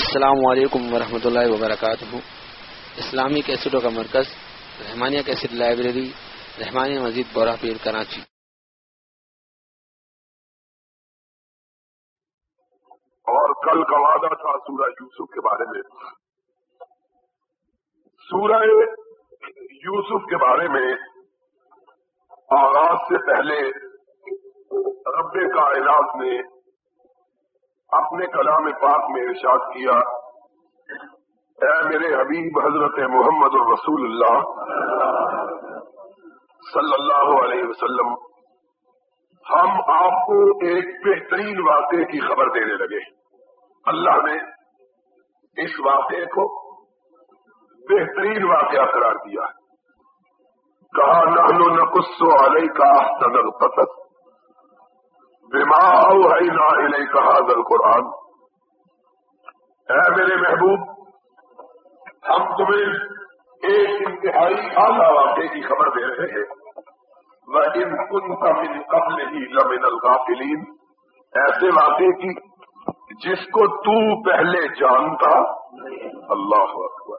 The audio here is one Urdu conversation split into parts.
السلام علیکم ورحمۃ اللہ وبرکاتہ۔ اسلامی کیسٹوں کا مرکز، رحمانیہ کیسٹ لائبریری، رحمانیہ مزید بورہ پیر کراچی۔ اور کل کا وعدہ تھا سورہ یوسف کے بارے میں۔ سورہ یوسف کے بارے میں آغاز سے پہلے رب کائنات نے اپنے کلام پاک میں ارشاد کیا، اے میرے حبیب حضرت محمد الرسول اللہ صلی اللہ علیہ وسلم، ہم آپ کو ایک بہترین واقعے کی خبر دینے لگے۔ اللہ نے اس واقعے کو بہترین واقعہ قرار دیا۔ کہا نہلو نقص علیہ کا صدر پتت بیمار کہا دل قرآن اے میرے محبوب، ہم تمہیں ایک انتہائی اعلیٰ واقعے کی خبر دے رہے ہیں۔ وہ ان کن کا من قبل ہی لمن الغافلین۔ ایسے واقعے کی جس کو تو پہلے جانتا۔ اللہ اکبر۔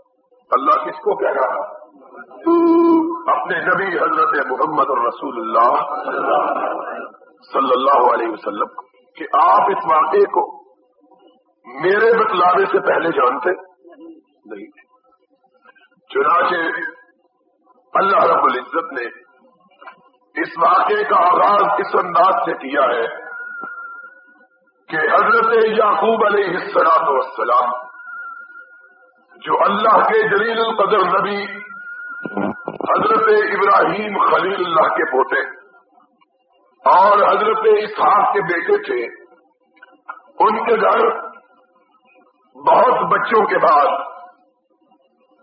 اللہ کس کو کہہ رہا تو اپنے نبی حضرت محمد الرسول اللہ۔ صلی اللہ علیہ وسلم، کہ آپ اس واقعے کو میرے بتلانے سے پہلے جانتے؟ نہیں۔ چنانچہ اللہ رب العزت نے اس واقعے کا آغاز اس انداز سے کیا ہے کہ حضرت یعقوب علیہ السلام وسلام جو اللہ کے جلیل القدر نبی، حضرت ابراہیم خلیل اللہ کے پوتے ہیں اور حضرت اسحاق کے بیٹے تھے۔ ان کے گھر بہت بچوں کے بعد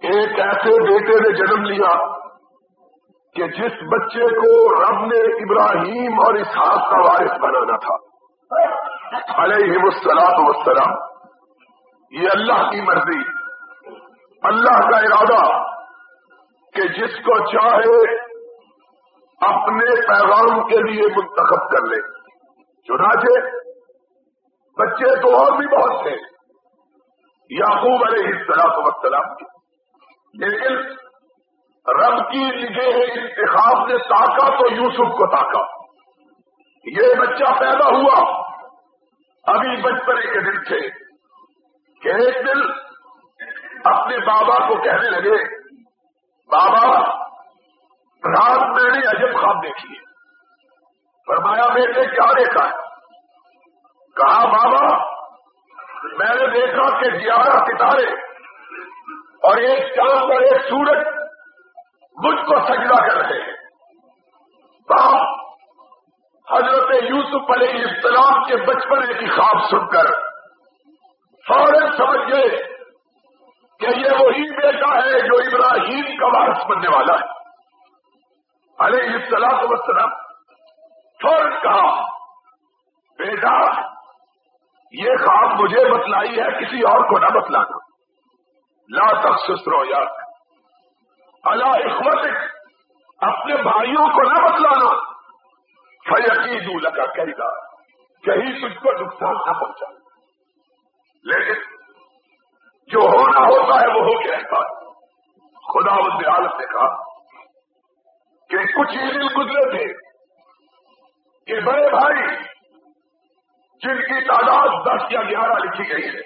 ایک ایسے بیٹے نے جنم لیا کہ جس بچے کو رب نے ابراہیم اور اسحاق کا وارث بنانا تھا۔ علیہ السلام وسلام یہ اللہ کی مرضی۔ اللہ کا ارادہ کہ جس کو چاہے اپنے پیغام کے لیے منتخب کر لے چنانچہ بچے تو اور بھی بہت تھے۔ یعقوب علیہ السلام وسلام کے۔ لیکن رب کی نگہ انتخاب نے تاکا تو یوسف کو تاکا یہ بچہ پیدا ہوا۔ ابھی بچپنے کے دن تھے۔ کہ ایک دن اپنے بابا کو کہنے لگے، بابا رات میں نے عجب خواب دیکھی ہے۔ فرمایا، بیٹے، کیا دیکھا ہے؟ کہا، بابا، میں نے دیکھا کہ گیارہ ستارے اور ایک چاند اور ایک سورج مجھ کو سجدہ کر رہے ہیں۔ حضرت یوسف علیہ السلام کے بچپنے کی خواب سن کر فوراً سمجھ گئے کہ یہ وہی بیٹا ہے جو ابراہیم کا وارث بننے والا ہے۔ علیہ السلام وسلام فوراً کہا، بیٹا، یہ خواب مجھے بتلائی ہے، کسی اور کو نہ بتلانا۔ لا تک سسرو یاد اللہ اخوت اپنے بھائیوں کو نہ بتلانا۔ فیقین لگا کہے گا کہیں تجھ کو نقصان نہ پہنچا۔ لیکن، جو ہونا ہوتا ہے، وہ ہو کے رہتا ہے۔ خدا عالم نے کہا کہ کچھ ہی دن گزرے تھے کہ بڑے بھائی جن کی تعداد دس یا گیارہ لکھی گئی ہے،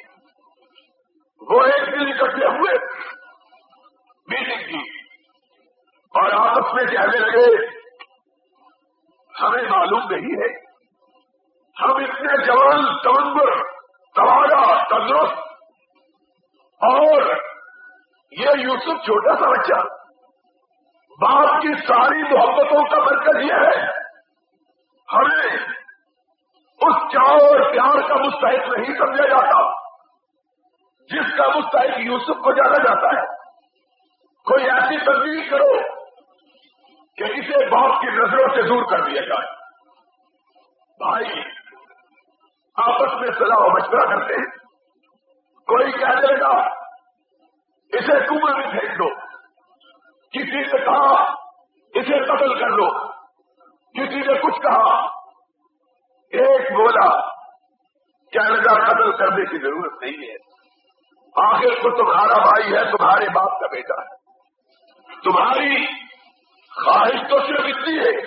وہ ایک دن اکٹھے ہوئے میٹنگ کی اور آپس میں کہنے لگے، ہمیں معلوم نہیں ہے، ہم اتنے جوان تمندر توارا تندرست اور یہ یوسف چھوٹا سا بچہ باپ کی ساری محبتوں کا مرکز یہ ہے، ہمیں اس چاؤ اور پیار کا مستحق نہیں سمجھا جاتا، جس کا مستحق یوسف کو جانا جاتا ہے۔ کوئی ایسی تبدیلی کرو کہ اسے باپ کی نظروں سے دور کر دیا جائے۔ بھائی، آپس میں صلاح و مشورہ کرتے ہیں۔ کوئی کہہ دے گا اسے کنویں میں پھینک دو۔ کسی نے کہا اسے قتل کر لو۔ کسی نے کچھ کہا۔ ایک بولا کیا لگا قتل کرنے کی ضرورت نہیں ہے۔ آخر کو تمہارا بھائی ہے، تمہارے باپ کا بیٹا ہے۔ تمہاری خواہش تو صرف اتنی ہے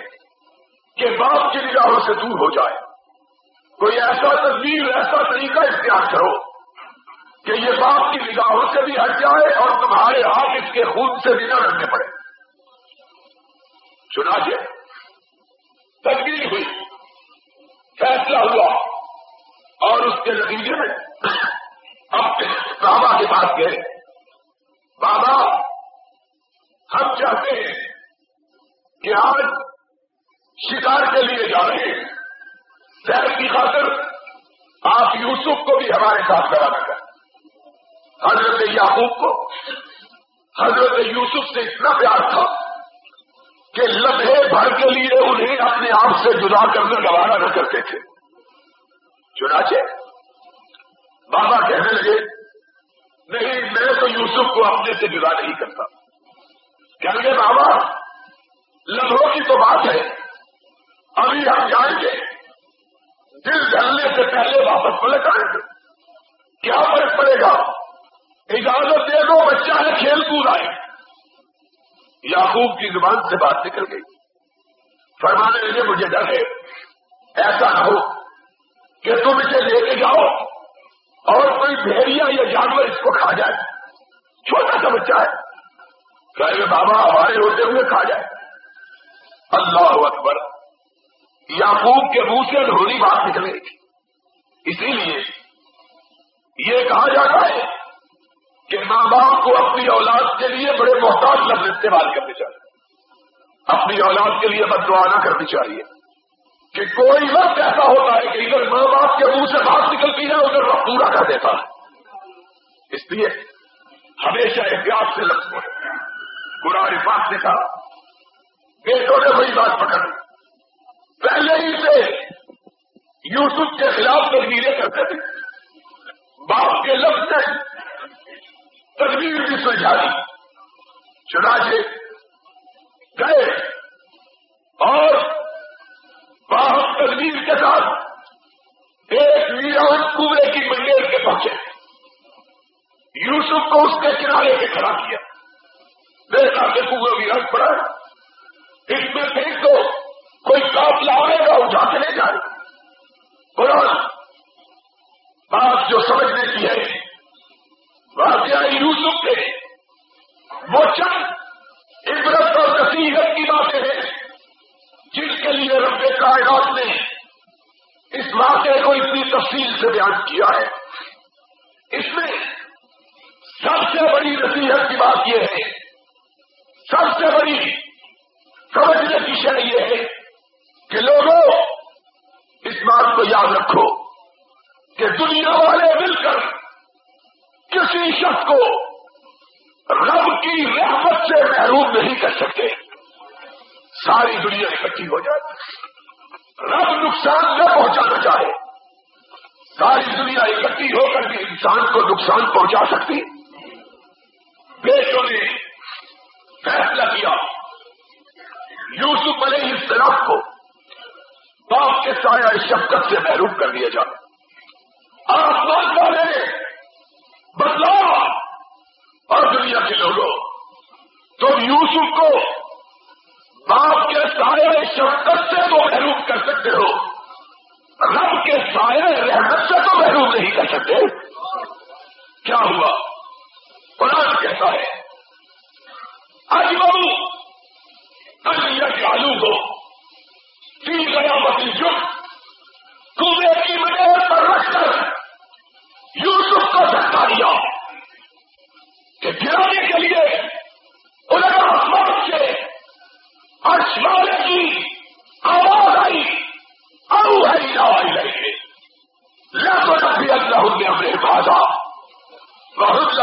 کہ باپ کی نگاہوں سے دور ہو جائے۔ کوئی ایسا تصویر ایسا طریقہ اختیار کرو۔ کہ یہ باپ کی نگاہوں سے بھی ہٹ جائے اور تمہارے ہاتھ اس کے خون سے بھی نہ رکھنے پڑے۔ چنانچہ تدبیر ہوئی، فیصلہ ہوا اور اس کے نتیجے میں اب بابا کے پاس گئے۔ بابا، ہم چاہتے ہیں کہ آج شکار کے لیے جا رہے ہیں۔ شہر کی خاطر آپ یوسف کو بھی ہمارے ساتھ کرانا کر حضرت یعقوب کو، حضرت یوسف سے اتنا پیار تھا کہ لمحے بھر کے لیے انہیں اپنے آپ سے جدا کرنے گوارا نہ کرتے تھے۔ چنانچہ بابا کہنے لگے، نہیں، میں تو یوسف کو اپنے سے جدا نہیں کرتا۔ کہیں گے بابا، لمحوں کی تو بات ہے، ابھی ہم جائیں گے۔ دل ڈلنے سے پہلے واپس پلٹ آئیں گے کیا فرق پڑے گا؟ اجازت دے دو، بچہ ہے، کھیل کود آئے۔ یعقوب کی زبان سے بات نکل گئی۔ فرمانے لگے، مجھے ڈر ہے۔ ایسا نہ ہو کہ تم اسے لے کے جاؤ اور کوئی بھیڑیا یا جانور اس کو کھا جائے۔ چھوٹا سا بچہ ہے۔ کہ بابا ہمارے ہوتے ہوئے کھا جائے۔ اللہ اکبر۔ یعقوب کے منہ سے دھونی بات نکلے گی اسی لیے یہ کہا جاتا ہے کہ ماں باپ کو اپنی اولاد کے لیے بڑے محتاط لفظ استعمال کرنے چاہیے۔ اپنی اولاد کے لیے بدوا نہ کرنی چاہیے۔ کہ کوئی وقت ایسا ہوتا ہے کہ ادھر ماں باپ کے منہ سے بات نکلتی ہے، ادھر وقت پورا کر دیتا ہے۔ اس لیے ہمیشہ احتیاط سے لفظ بولے قرآن پاک نے کہا، بیٹوں نے وہی بات پکڑ پہلے ہی سے یوسف کے خلاف تدبیریں کرتے تھے۔ باپ کے لفظ سے تصویر بھی سلجھا دی چنانچہ گئے اور باہم تصویر کے ساتھ ایک ویران کنویں کی منڈیر کے پہنچے یوسف کو اس کے کنارے پہ کھڑا کیا۔ دیکھا کہ کنویں ویران پڑا نقصان پہنچا سکتی۔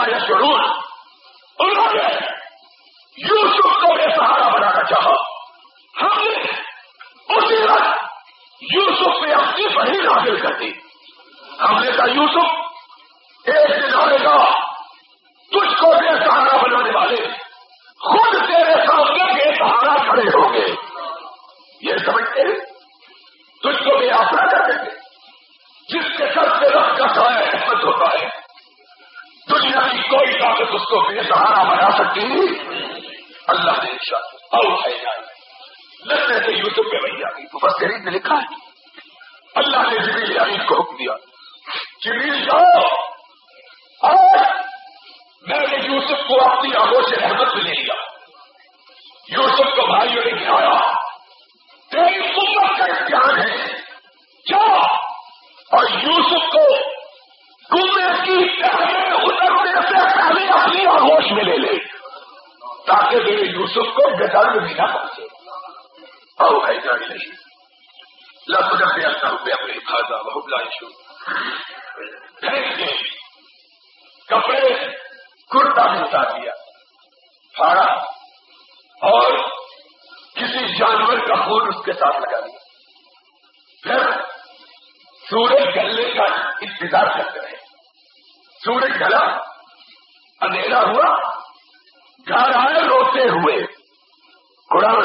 بہت سارے انہوں نے یوسف کو بے سہارا بنانا چاہا۔ ہم نے اسی وقت یوسف میں اپنی بہن حاصل کر دی۔ ہم نے کہا، یوسف، ایک دن آئے گا، تجھ کو بے سہارا بنانے والے خود تیرے سامنے بے سہارا کھڑے ہوں گے۔ یہ سمجھتے ہیں؟ تجھ کو بے آسرا کر دیں گے۔ جس کے سر سے رخ کا سایہ احمد ہوتا ہے کوئی طاقت اس کو بے سہارا بنا سکتی؟ اللہ نے شاید اور لگنے سے یوسف پہ وہی آ گئی تو بس نے لکھا ہے۔ اللہ نے جبریل یعنی امین کو حکم دیا۔ جبریل جاؤ۔ میں نے یوسف کو اپنی آگوش احمد میں لے لیا۔ یوسف کو بھائیوں نے گرایا تیری امت کا امتحان ہے۔ کیا اور یوسف کو کنویں کی پہلے اترنے سے پہلے اپنی آگوش میں لے لے، تاکہ میرے یوسف کو گدر میں بھی نہ پہنچے۔ اور ہے جانی نہیں۔ لفظ اپنے اللہ روپے اپنے کھادا بہت لائشو پھینک کپڑے، کرتا بھی اتار دیا۔ پھاڑا۔ اور کسی جانور کا خون اس کے ساتھ لگا دیا۔ پھر سورج گلنے کا انتظار کرتے رہے۔ سورج گلا اندھیرا ہوا، گھر آئے روتے ہوئے۔ قرآن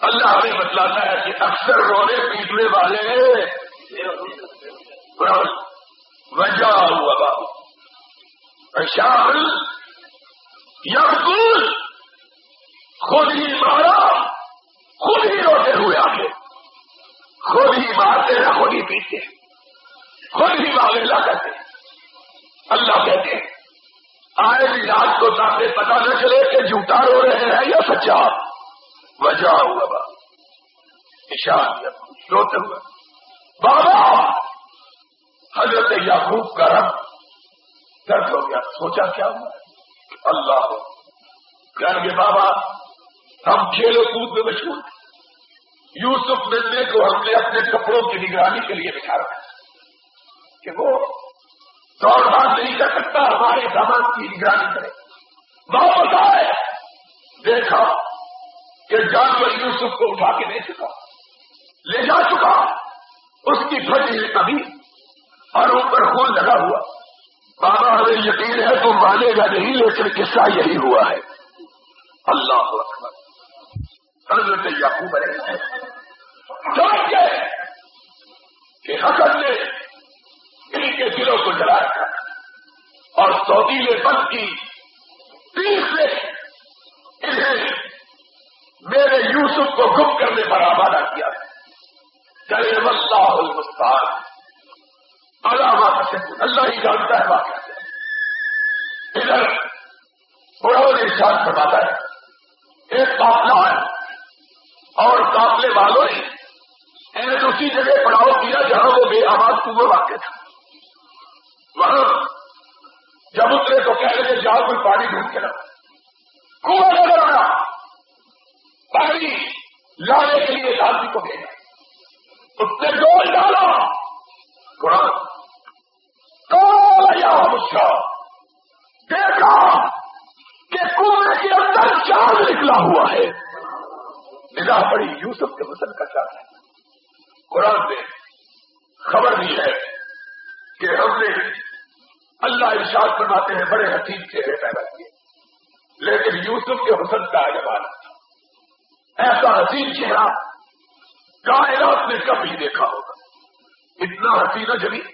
اللہ ہمیں بتلاتا ہے کہ اکثر رونے پیٹنے والے قرآن۔ وجہ ہوا بابو۔ شاہ یا خود ہی مارا، خود ہی روتے ہوئے آگے۔ خود ہی مارتے ہیں خود ہی پیتے خود ہی معاملہ کرتے۔ اللہ کہتے ہیں، آئے بھی رات کو تاکہ پتا نہ چلے کہ جھوٹا رو رہے ہیں یا سچا۔ وجہ ہوا با اشار روتے ہوئے۔ بابا! حضرت یعقوب کا رب درد ہو گیا۔ سوچا کیا ہوا؟ اللہ ہو۔ کہیں گے بابا، ہم کھیلو کود میں مشہور یوسف ملنے کو ہم نے اپنے کپڑوں کی نگرانی کے لیے بٹھا رکھا کہ وہ دوڑ بھاگ نہیں کر سکتا، ہمارے سامان کی نگرانی کرے۔ واپس آئے۔ دیکھا کہ جانور یوسف کو اٹھا کے دے چکا۔ لے جا چکا۔ اس کی پھٹی ابھی اور اوپر خون لگا ہوا۔ بابا، ہمیں یقین ہے تو مانے گا نہیں، لیکن قصہ یہی ہوا ہے۔ اللہ اکبر۔ حضرت یعقوب علیہ سمجھ گئے کہ حسن نے ان کے دلوں کو جلا رکھا اور سودیلے بند کی۔ تیس سے انہیں میرے یوسف کو گم کرنے پر آبادہ کیا۔ چلے اللہ المستان علامہ اللہ ہی جانتا ہے واقعہ ادھر بڑوں نے ساتھ فرماتا ہے۔ ایک قافلہ ہے۔ اور قافلے والوں نے اسی جگہ پڑاؤ کیا جہاں وہ بے آباد کنویں واقع تھا۔ وہاں جب اترے تو کہہ رہے جاؤ کوئی پانی ڈھونڈ کے رکھا کنواں نظر آیا، پانی لانے کے لیے آدمی کو بھیجا۔ اس نے ڈول ڈالا۔ قرآن یا مجھا دیکھا کہ کنویں کے اندر چاند نکلا ہوا ہے۔ نگاہ پڑی یوسف کے حسن کا چاند۔ ہے قرآن نے خبر دی ہے کہ ہم نے اللہ ارشاد فرماتے ہیں، بڑے حسین چہرے پیدا کیے لیکن یوسف کے حسن کا اجمان ایسا حسین چہرہ کائنات نے کبھی دیکھا ہوگا۔ اتنا حسین و جمیل۔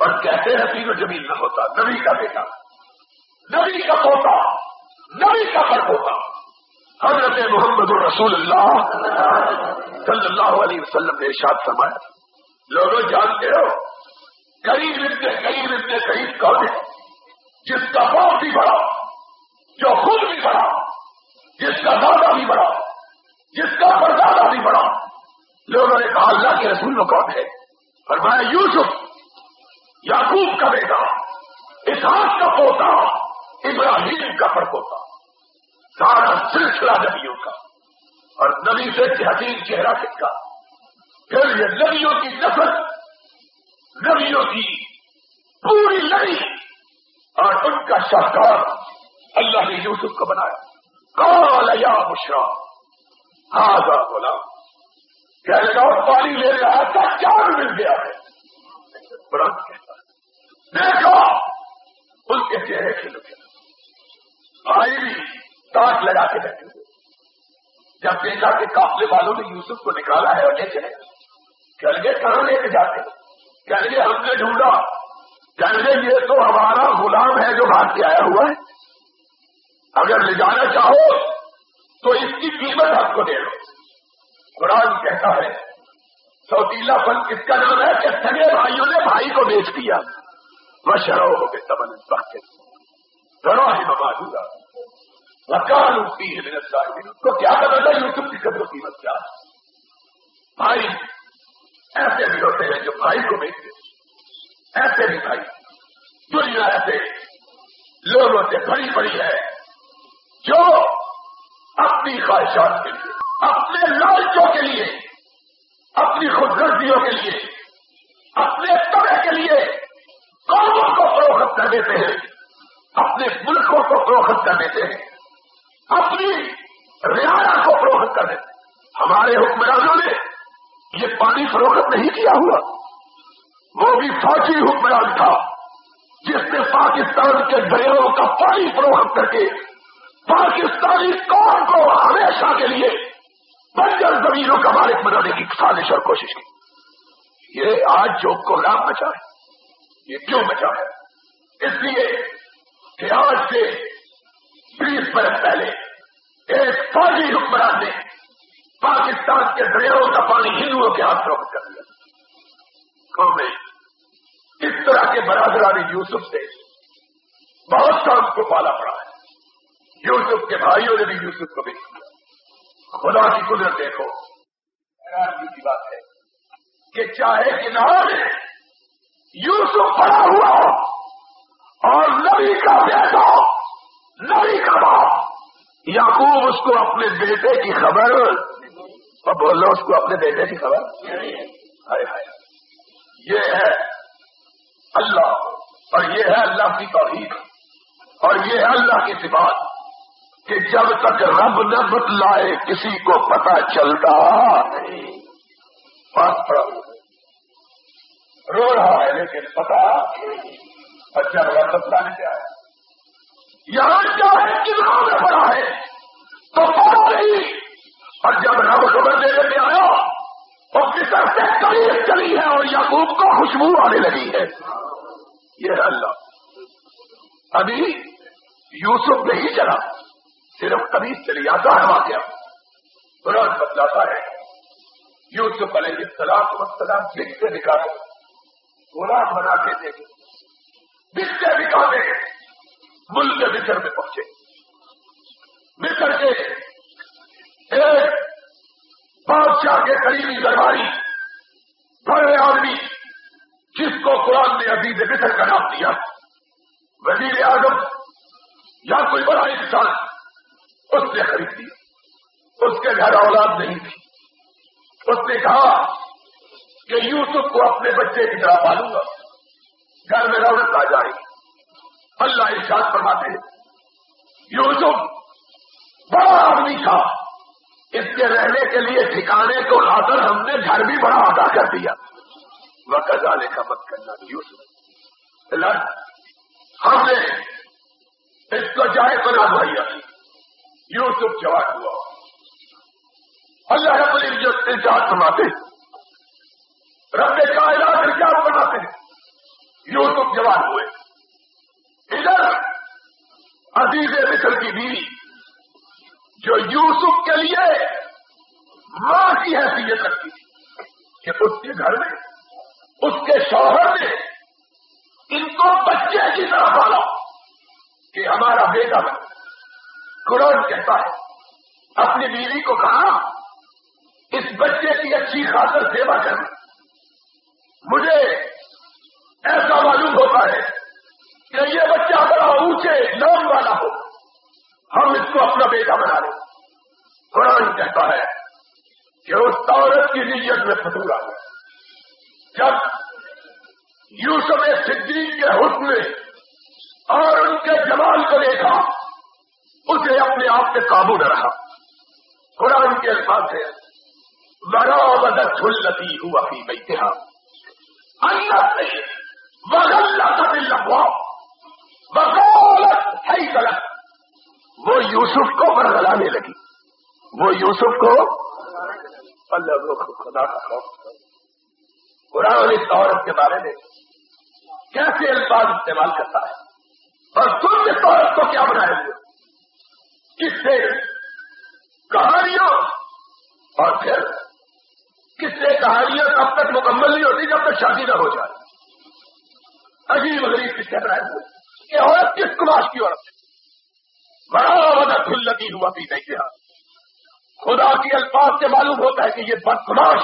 اور کہتے حسین و جمیل نہ ہوتا، نبی کا بیٹا۔ نبی کا پوتا۔ نبی کا پر ہوتا حضرت محمد الرسول اللہ صلی اللہ علیہ وسلم نے ارشاد فرمایا۔ لوگوں، جانتے ہو قریب اتنے قریب اتنے قریب کون ہے؟ جس کا باپ بھی بڑا، جو خود بھی بڑا، جس کا دادا بھی بڑا، جس کا پردادا بھی بڑا۔ لوگوں نے کہا، اللہ کے رسول میں کون ہے؟ فرمایا، یوسف، یعقوب کا بیٹا، اسحاق کا پوتا، ابراہیم کا پڑپوتا سارا سلسلہ نبیوں کا۔ اور نبی سے حسین چہرہ کس پھر یہ نبیوں کی نفرت نبیوں کی پوری لڑی اور ان کا شاہکار اللہ نے یوسف کو بنایا۔ کال یا مشرا ہاں بولا کہہ لگا پانی لے رہا تھا، چار مل گیا ہے۔ بڑا کہتا دیکھا ان کے چہرے کھل گیا آئی بھی تاٹ لگا کے بیٹھے ہوئے جب دیکھا کہ قافلے والوں نے یوسف کو نکالا ہے اور لے چلے کہہ لگے کہاں لے کے جاتے کہہ لگے ہم نے ڈھونڈا۔ کہنے یہ تو ہمارا غلام ہے جو بھاگ کے آیا ہوا ہے۔ اگر لے جانا چاہو تو اس کی قیمت آپ کو دے دو۔ قرآن کہتا ہے، سوتیلا پن کس کا نام ہے کہ سگے بھائیوں نے بھائی کو بیچ دیا۔ وہ شرو ہو گئے تبن وقت ذرا ہی بابا دوں وکال اٹھتی ہے میرے ساتھ کو کیا پتا تھا یوٹیوب کی قدر قیمت کیا۔ بھائی ایسے بھی ہوتے ہیں جو بھائی کو بیچتے ایسے بھی بھائی۔ دنیا ایسے لوگوں سے بڑی بڑی ہے جو اپنی خواہشات کے لیے، اپنے لالچوں کے لیے، اپنی خودگردیوں کے لیے، اپنے طرح کے لیے قوموں کو فروخت کر دیتے ہیں۔ اپنے ملکوں کو فروخت کر دیتے ہیں۔ اپنی رعایا کو فروخت کر دیتے ہیں۔ ہمارے حکمرانوں نے یہ پانی فروخت نہیں کیا ہوا۔ وہ بھی فوجی حکمران تھا، جس نے پاکستان کے دریاؤں کا پانی فروخت کر کے پاکستانی قوم کو ہمیشہ کے لیے بنجر زمینوں کا مالک بنانے کی سازش اور کوشش کی۔ یہ آج جو کو لام بچا ہے، یہ کیوں بچا ہے؟ اس لیے کہ آج سے بیس برس پہلے ایک فوجی حکمران نے پاکستان کے دریاؤں کا پانی ہندوؤں کے ہاتھ فروخت کر دیا۔ قومیں اس طرح کے برادرانی یوسف سے بہت کام کو پالا پڑا ہے۔ یوسف کے بھائیوں نے بھی یوسف کو بھی کیا۔ خدا کی قدرت دیکھو۔ حیرانگی کی بات ہے کہ چاہے کنارے یوسف پڑا ہوا اور نبی کا بیٹا، نبی کا باپ۔ یعقوب اس کو اپنے بیٹے کی خبر اور بولو اس کو اپنے بیٹے کی خبر ہائے ہائے۔ یہ ہے اللہ اور یہ ہے اللہ کی توحید اور یہ ہے اللہ کی صفات کہ جب تک رب نہ بتلائے کسی کو پتا چلتا نہیں۔ بات پڑا رو رہا ہے لیکن پتا اور جب رب بتلانے کیا ہے؟ یہاں کیا ہے کنہوں میں پڑا ہے تو پتا نہیں اور جب رب خبر دینے میں آیا اور کسر سے قریب چلی ہے اور یعقوب کو خوشبو آنے لگی ہے۔ یہ ہے اللہ۔ ابھی یوسف نہیں چلا، صرف کبھی چلی آتا ہے واقعہ۔ قرآن بتلاتا ہے۔ یوسف علیہ السلام وسلام بکتے دکھاتے غلام بنا کے دے بکتے دکھاتے، ملک کے مصر میں پہنچے۔ مصر کے ایک بادشاہ کے قریبی درباری بڑے آدمی جس کو قرآن نے ابھی مصر کا نام دیا۔ وزیر اعظم یا کوئی بڑا انسان اس نے خرید لی اس کے گھر اولاد نہیں تھی۔ اس نے کہا کہ یوسف کو اپنے بچے کی طرح پالوں گا۔ گھر میں رونق آ جائے۔ اللہ ارشاد فرماتے ہیں، یوسف بڑا آدمی تھا۔ اس کے رہنے کے لیے ٹھکانے کو لا کر ہم نے گھر بھی بڑا ادا کر دیا۔ وہ کزالے کا مت کرنا یوسف ہم نے اس کو جائے بنا بھائی۔ یوسف جواب ہوا۔ اللہ رب العزت ارشاد فرماتے رب کائنات ارشاد بناتے ہیں؟ یوسف جوان ہوئے۔ ادھر عزیز مصر کی بیوی۔ جو یوسف کے لیے ماں کی حیثیت رکھتی تھی کہ اس کے گھر میں، اس کے شوہر نے ان کو بچے کی طرح پالا کہ ہمارا بیٹا بن قرآن کہتا ہے، اپنی بیوی کو کہا، اس بچے کی اچھی خاطر سیوا کرنا مجھے ایسا معلوم ہوتا ہے کہ یہ بچہ بڑا اونچے نام والا ہو۔ ہم اس کو اپنا بیٹا بنا لیں۔ قرآن کہتا ہے کہ اس عورت کی نیت میں فتور آ گیا جب یوسف صدیق کے حسن اور ان کے جمال کو دیکھا، اسے اپنے آپ پہ قابو نہ رہا۔ قرآن کے الفاظ سے برابر چھلتی ہوا ہی بیتہا اللہ سے وغلہ کا دل لگوا بغولت ہے غلط وہ یوسف کو برگلانے لگی۔ وہ یوسف کو اللہ خدا کا خوف قرآن اس عورت کے بارے میں کیسے الفاظ استعمال کرتا ہے؟ اور تم اس عورت کو کیا بنائے ہوئے کس سے؟ کہانیوں۔ اور پھر کس سے کہانیاں تب تک مکمل نہیں ہوتی جب تک شادی نہ ہو جائے؟ عجیب غریب کس سے بنائے ہوئے یہ عورت کس کماش کی عورت ہے؟ بڑا ہوا بھی نہیں کیا خدا کی الفاظ سے معلوم ہوتا ہے کہ یہ بدماش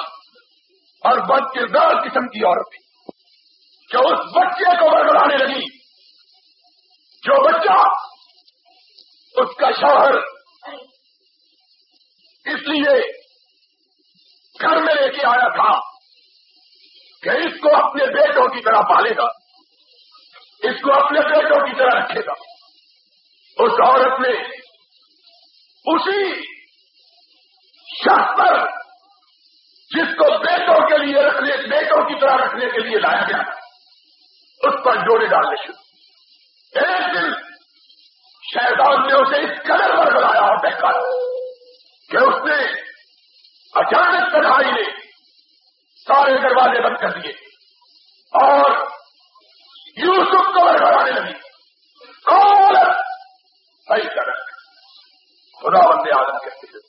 اور بد کردار قسم کی عورت تھی۔ جو اس بچے کو برگڑانے لگی، جو بچہ اس کا شوہر اس لیے گھر میں لے کے آیا تھا کہ اس کو اپنے بیٹوں کی طرح پالے گا، اس کو اپنے بیٹوں کی طرح رکھے گا۔ اس عورت نے اسی شخص پر جس کو بیٹوں کے لیے رکھنے بیٹوں کی طرح رکھنے کے لیے لایا گیا اس پر جوڑے ڈالنے شروع ایک دن شہزاد نے اسے اس قدر پر بلایا اور دیکھا کہ اس نے اچانک تنہائی نے سارے دروازے بند کر دیے اور یوسف کو بڑھانے لگی۔ کون؟ صحیح کر خدا بندے آدم کہتے ہیں۔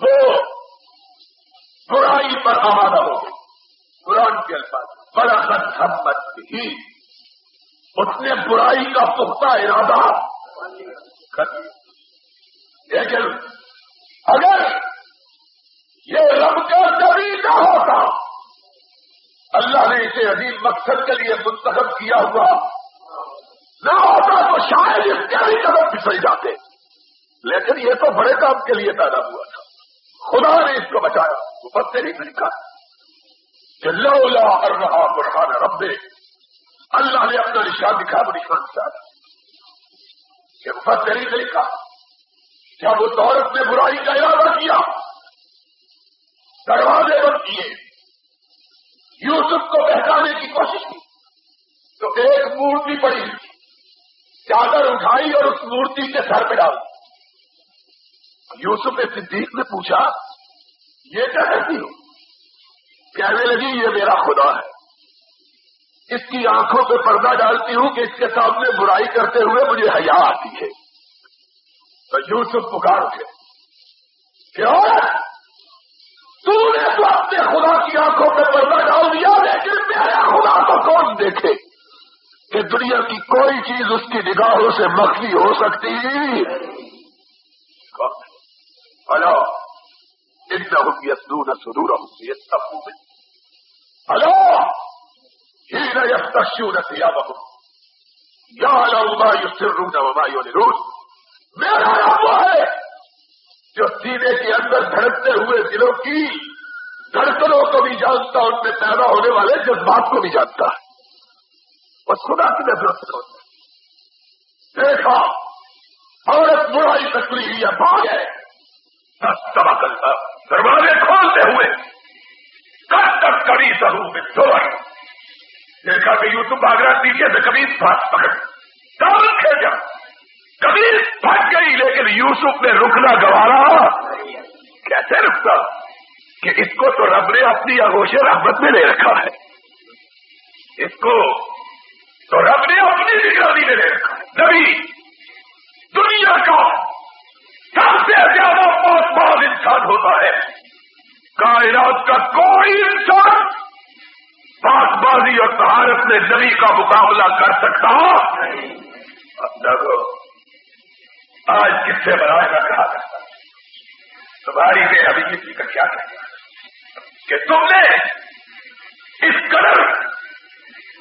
وہ برائی پر آمادہ ہو گئی قرآن کے الفاظ بڑا حمت ہی اس نے برائی کا پختہ ارادہ کر دیا لیکن اگر یہ رب کا کبھی نہ ہوتا، اللہ نے اسے عظیم مقصد کے لیے منتخب کیا ہوا۔ نہ ہوتا تو شاید اس کے بھی قدم پھسل جاتے۔ لیکن یہ تو بڑے کام کے لیے پیدا ہوا تھا۔ خدا نے اس کو بچایا۔ وہ بس تیری طریقہ کہ لولا کر رہا برہان رب اللہ نے اپنا نشان دکھا وہ نشان دکھا۔ کہ بس تیری طریقہ جب اس عورت نے برائی کا ارادہ کیا، دروازے بند کیے۔ یوسف کو بہتانے کی کوشش کی۔ تو ایک مورتی پڑی۔ چادر اٹھائی اور اس مورتی کے سر پہ ڈالی یوسف صدیق نے پوچھا، یہ کیا کہتی ہو؟ کہنے لگی، یہ میرا خدا ہے۔ اس کی آنکھوں پہ پردہ ڈالتی ہوں کہ اس کے سامنے برائی کرتے ہوئے مجھے حیا آتی ہے۔ تو یوسف پکار اٹھے۔ کیا تو نے تو اپنے خدا کی آنکھوں پہ پردہ ڈال دیا، لیکن میرے خدا کو کون دیکھے؟ کہ دنیا کی کوئی چیز اس کی نگاہوں سے مخفی ہو سکتی ہلو انهم يسدون صدورهم ليستخفوا منه الا حين يستغشون ثيابهم يعلم ما يسرون وما يعلنون میرا رب وہ ہے جو سینے کے اندر دھڑکتے ہوئے دلوں کی دھڑکنوں کو بھی جانتا ان میں پیدا ہونے والے جذبات کو بھی جانتا۔ ہے بس خدا کی نظر سے ہوتا ہے دیکھا، عورت برائی تکلیف یا بھاگ ہے دروازے کھولتے ہوئے کب تک کبھی سرو میں دو دیکھا کہ یوٹیوب آگرہ پیچھے سے کبھی بات پکڑ۔ ڈال کھینچا کبھی پھٹ گئی، لیکن یوسف نے رکنا گوارا۔ کیسے رکتا؟ کہ اس کو تو رب نے اپنی آگوش رحمت میں لے رکھا ہے۔ اس کو تو رب نے اپنی نگرانی میں لے رکھا۔ نبی، دنیا کا سب سے زیادہ بہت بہت انسان ہوتا ہے۔ کائنات کا کوئی انسان بات بازی اور تہارت میں نبی کا مقابلہ کر سکتا آج کس سے بنائے گا کہا کرتا تمہاری بے ابھی کا کیا کہنا کہ تم نے اس قدر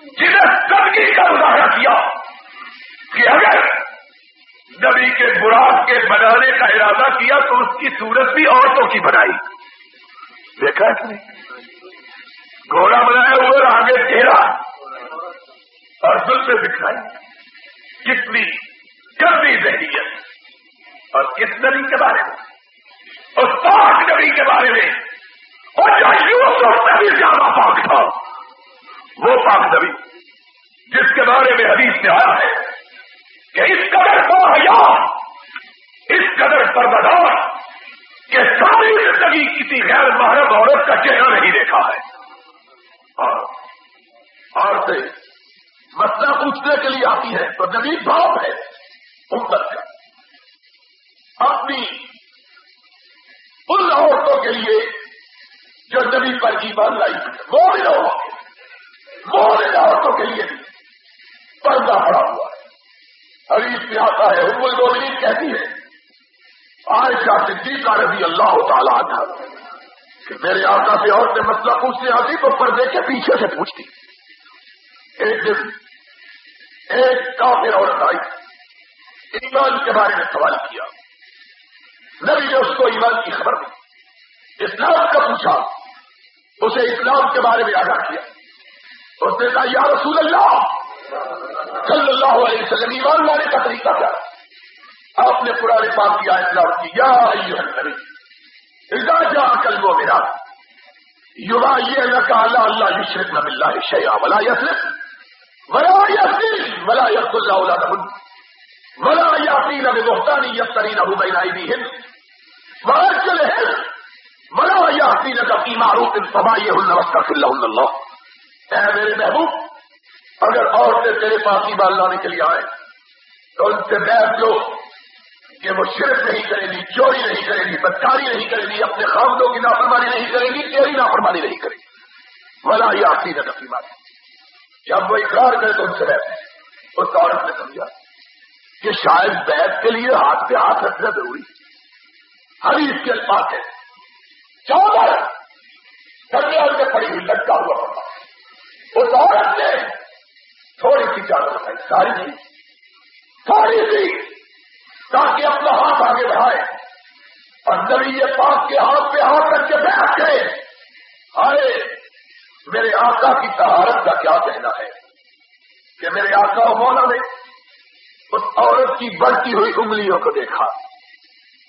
جنہیں سبگی کا مظاہرہ کیا کہ اگر نبی کے براق کے بنانے کا ارادہ کیا تو اس کی صورت بھی عورتوں کی بنائی۔ دیکھا اس نے گھوڑا بنایا ہوئے اور آگے چہرہ اور دل سے دکھائی کتنی گندی ذہنیت اور کس نبی کے بارے میں؟ اور پاک نبی کے بارے میں۔ اور جو یوسف نبی زیادہ پاک تھا۔ وہ پاک نبی جس کے بارے میں حدیث میں آیا ہے کہ اس قدر کو حیا اس قدر پر بدار کہ ساری زندگی کسی غیر محرم عورت کا چہرہ نہیں دیکھا ہے۔ اور سے مسئلہ پوچھنے کے لیے آتی ہے تو نبی باپ ہے امت کا۔ اپنی ان عورتوں کے لیے جو نبی پر ایمان لائی وہ بھی مومن عورتوں کے لیے بھی پردہ پڑا ہوا ہے۔ حریف میں آتا ہے ام المومنین کہتی ہے آج کا صدیقہ رضی اللہ تعالیٰ تھا کہ میرے آقا سے مطلب اور سے مسئلہ پوچھنے آتی تو پردے کے پیچھے سے پوچھتی۔ ایک دن ایک کافر عورت آئی، ایمان کے بارے میں سوال کیا۔ نبی نے اس کو ایمان کی خبر دی، اسلام کا پوچھا، اسے اسلام کے بارے میں آگاہ کیا۔ اس نے کہا، یا رسول اللہ، صلی اللہ علیہ وسلم، ایمان لانے کا طریقہ کیا؟ آپ نے پرانے پاک کی کیا اسلام کی، یا نبی جا کل وہ میرا یوا یہ نہ کہا اللہ اللہ یشرک نب اللہ شیا ولا یسرف، ولا یسین ولا یس اللہ اللہ ولا یاسین اب بہتانی یسرین ابو بینائی بھی ہند چل ہے بڑا یا اپنی نقل کی معروف سبائی النوسط اللہ اللہ. اے میرے محبوب، اگر عورتیں تیرے پاس ہی بال لانے کے لیے آئے، تو ان سے بیٹھ لو کہ وہ شرک نہیں کرے گی، چوری نہیں کرے گی، بدکاری نہیں کرے گی، اپنے خامدوں کی نافرمانی نہیں کرے گی، تیری نافرمانی نہیں کرے گی۔ بلا یا اپنی نقل کی بات جب وہ اقرار کرے تو ان سے بیٹھ اس عورت نے سمجھا کہ شاید بیٹھ کے لیے ہاتھ پہ ہاتھ رکھنا ضروری ہے۔ حدیث کے الفاظ ہے۔ چودہ درمیان میں پڑی ہوئی لٹکا ہوا پڑتا اس عورت نے تھوڑی سی چادر اٹھائی ساری نہیں، ساری سی، تاکہ اپنا ہاتھ آگے بڑھائے۔ اور نبی یہ پاک کے ہاتھ پہ ہاتھ رکھ کے بیٹھ گئے ارے، میرے آقا کی تہارت کا کیا کہنا ہے؟ کہ میرے آقا مولا نے اس عورت کی بڑھتی ہوئی انگلیوں کو دیکھا،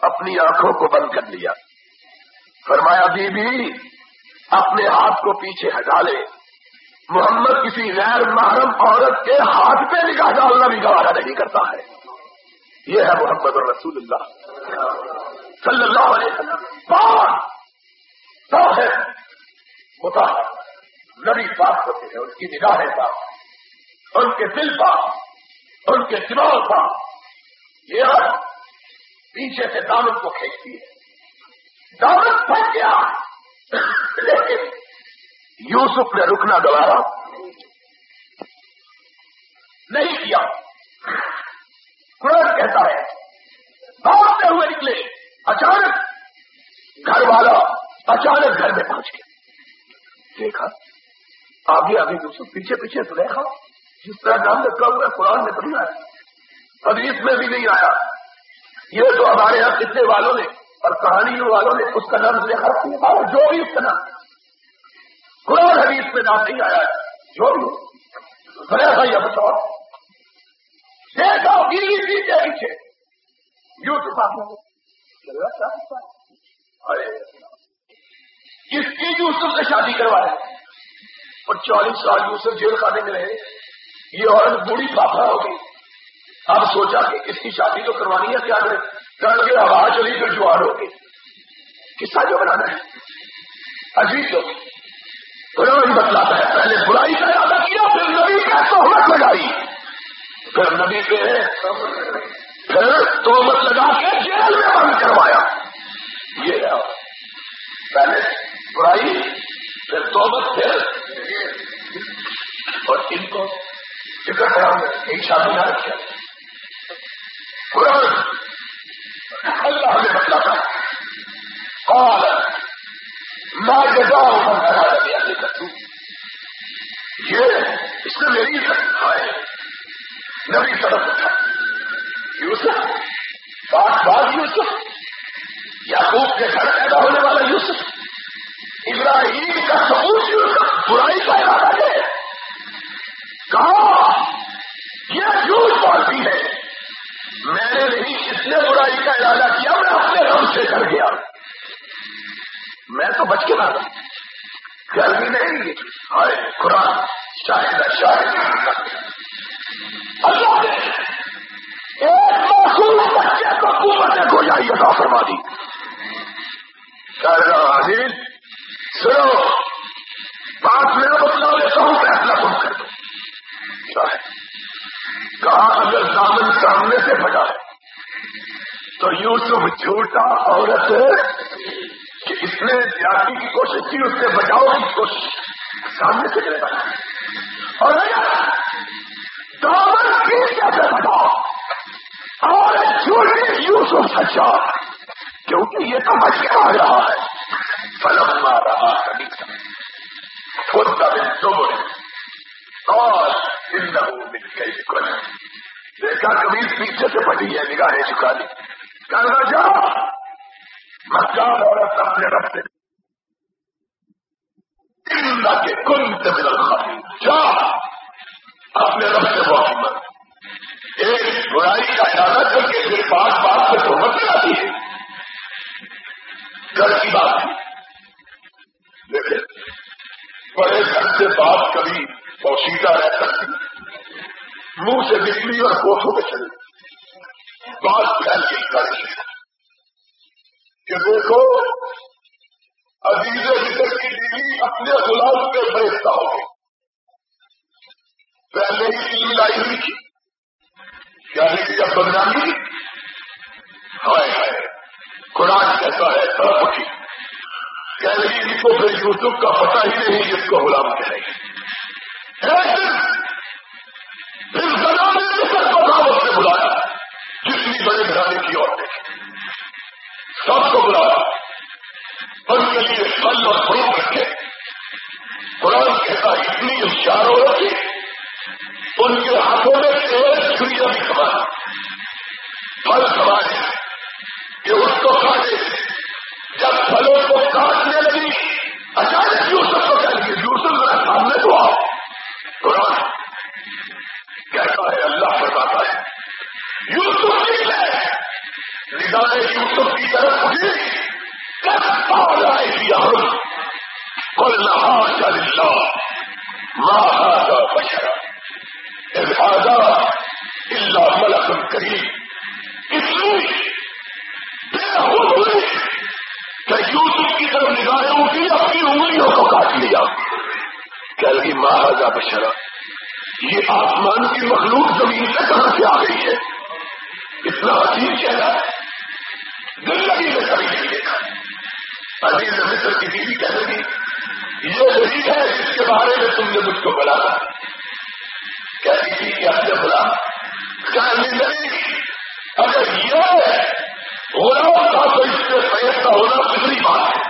اپنی آنکھوں کو بند کر لیا۔ فرمایا، بی بی، اپنے ہاتھ کو پیچھے ہٹا لے۔ محمد کسی غیر محرم عورت کے ہاتھ پہ نکاح ڈالنا بھی گوارا نہیں کرتا ہے۔ یہ ہے محمد رسول اللہ۔ صلی اللہ علیہ وسلم۔ پاک۔ ہے نبی پاک ہوتے ہیں، ان کی نگاہیں پاک۔ ان کے دل پاک۔ ان کے دماغ پاک۔ یہ پیچھے سے دامن کو کھینچتی ہے۔ دامن پھنس گیا۔ لیکن یوسف نے رکنا گوارا۔ نہیں کیا۔ قرآن کہتا ہے، بھاگتے ہوئے نکلے۔ اچانک گھر والا اچانک گھر میں پہنچ گیا۔ دیکھا، آگے آگے یوسف پیچھے پیچھے تو دیکھا، جس طرح نام لکھا ہوا ہے، قرآن میں بڑھیا ہے حدیث میں بھی نہیں آیا۔ یہ تو ہمارے یہاں کتنے والوں نے اور کہانیوں والوں نے اس کا نام لکھا۔ اور جو بھی اس کا نام قرآن حدیث میں نام نہیں آیا جو بھی بڑے بھائی اب تو دیکھا گیلی بھی پیچھے۔ یوں تو ارے کس کی یوسف سے شادی کروائے اور چالیس سال یوسف جیل خانے میں رہے۔ یہ عورت بوڑھی پاپا ہوگی اب سوچا کہ اس کی شادی تو کروانی ہے، کیا کرے؟ کر کے آواز چلی، پھر جوار ہو گئی۔ قصہ جو بنانا ہے۔ عجیب لوگ قرآن بتلاتا ہے، پہلے برائی کا ارادہ کیا، پھر نبی کا سہولت لگائی۔ پھر نبی کے پھر تومت لگا کے جیل میں بند کروایا۔ یہ ہے۔ پہلے برائی، پھر تومت پھر اور ان کو فکر ایک شادی نہ رکھا قرآن اللہ نے بتلاتا اور میں جگاؤ من کروں یہ اس نے میری ہے نبی طرف اٹھا یوسف بات بات یوسف، یعقوب کے گھر پیدا ہونے والا یوسف، ابراہیم کا سبوت یوسف، برائی کا ارادہ ہے۔ کہا یہ جھوٹ بولتی ہے۔ میں نے نہیں، اس نے برائی کا ارادہ کیا، میں اپنے رب سے کر گیا۔ میں تو بچ کے مارا۔ گرمی نہیں ارے قرآن شاہد شاہد اللہ نے ایک معصوم بچے کو حکومت کو جائی عطا فرما دی۔ عزیز، سنو۔ بات میرا بتلا دیتا ہوں فیصلہ تم کر دو شاہد اگر دامن سامنے سے پھٹا تو یوسف جھوٹا عورت کہ اس نے جاتی کی کوشش کی، اس سے بچاؤ کی کوشش۔ سامنے سے گرے اور دامن پیچھے سے بچاؤ اور جھوٹی یوسف سچا۔ کیونکہ یہ تو بچ آ رہا ہے۔ فلم مار رہا کبھی خود کا دن تو اور مل گئی دیکھا کبھی پیچھے سے پڑی ہے، نگاہیں چکا دی۔ کرنا جا مکان عورت اپنے رب سے۔ کے کن سے مل جا، اپنے رب سے بہت مت ایک برائی کا ارادہ کر کے پھر بات بات سے سہمت آتی ہے۔ گھر کی بات تھی دیکھیں بڑے گھر سے بات کبھی پوشیدہ رہ سکتی منہ سے نکلی اور کوٹوں میں چلی۔ بات پھیل گئی۔ کر کہ دیکھو عزیز مصر کی بیوی اپنے غلام پہ فریفتہ ہو۔ پہلے ہی تین لائی ہوئی تھی۔ کیا کہ جب بدنامی، ہائے ہائے، قرآن کہتا ہے سڑک اٹھی۔ کہہ رہی ان کو پھر یوسف کا پتہ ہی نہیں جس کو غلام کہہ رہی پھر زنانے نے سر کو دعوت سے بلایا۔ جتنی بڑے گھرانے کی عورتیں۔ سب کو بلایا ان کے لیے پھل اور فروغ رکھے۔ قرآن کہتا اتنی ہوشیار ہو رہی ان کے ہاتھوں میں تیز چھڑیاں بھی کما پھل کمائے کہ اس کو کھانے جب پھلوں کو کاٹنے لگی، اچانک یوسف کو کہہ لگی یوسف ذرا سامنے تو آؤ قرآن کہتا ہے اللہ فرماتا ہے یوسف نکلے نگاہ کی طرف اٹھی کب آئے گی ہم نہ کا بچرا اللہ ملک کریم اتنی بے ہوئی کہ یوسف کی طرف نگاہیں اٹھی اپنی انگلیوں کو کاٹ لیا کہ لگی مہاراجا بشرا، یہ آسمان کی مخلوق زمین سے کہاں سے آ گئی ہے؟ اتنا عجیب چہرہ زندگی میں کبھی نہیں دیکھا عزیز مصر کی بیوی کہہ لگی یہ وہی ہے جس کے بارے میں تم نے مجھ کو بلا کہتی تھی کہ اپنے بلا کہنے اگر یہ غلام کا تو اس سے فیصلہ ہونا پچھلی بات ہے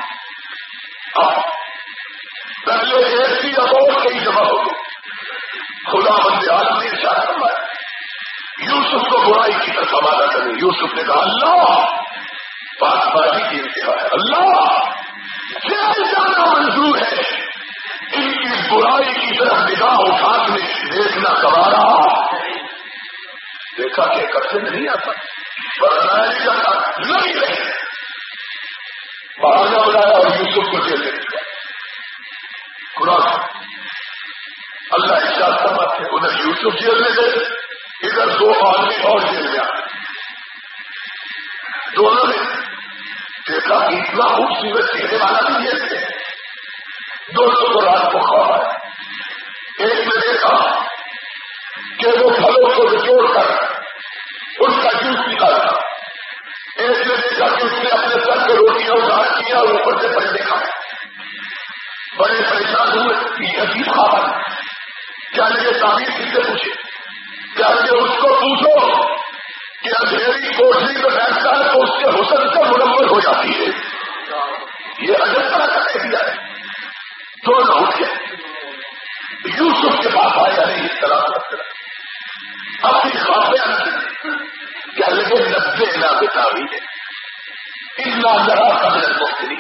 پہلے ایک ہی ابور کئی جمع ہو گئی خدا بند عالم نے اشارہ یوسف کو برائی کی طرف ہمارا کرے یوسف نے کہا اللہ پاس بازی کی انتہا ہے۔ اللہ! جیل جانا منظور ہے۔ ان کی برائی کی طرف نگاہ اٹھا کے دیکھنا کرا دیکھا کہ کب سے نہیں آتا نہیں بہانا بنایا اور یوسف کو جیل میں دیا قرآن۔ اللہ اشارہ تھے ادھر یوسف جیل میں گئے ادھر دو آدمی اور جیل میں آئے دونوں نے دیکھا، اتنا خوبصورت چہرے والا بھی جیل میں دونوں کو رات کو خواب کھا ایک نے دیکھا کہ وہ پھلوں کو نچوڑ کر ان کا جوس نکالا۔ ایک نے دیکھا کہ اس نے اپنے سر کے روٹیاں ادار کیا اور اوپر سے پڑھنے کا بڑے پریشان ہوئے۔ کہ عجیب خبر کیا لگے تعمیر کس سے پوچھے؟ کیا لگے اس کو پوچھو؟ کہ اندھیری کوٹری میں بیٹھتا ہے تو اس کے حسن سے مرمت ہو جاتی ہے۔ یہ اجب طرح کا دیا ہے۔ دونوں اٹھ گئے یوسف کے پاس آیا یعنی نہیں اس طرح اپنی خاصیت کیا لگے نبے نہ بتاوی ہے۔ اتنا ذرا قبل مختلف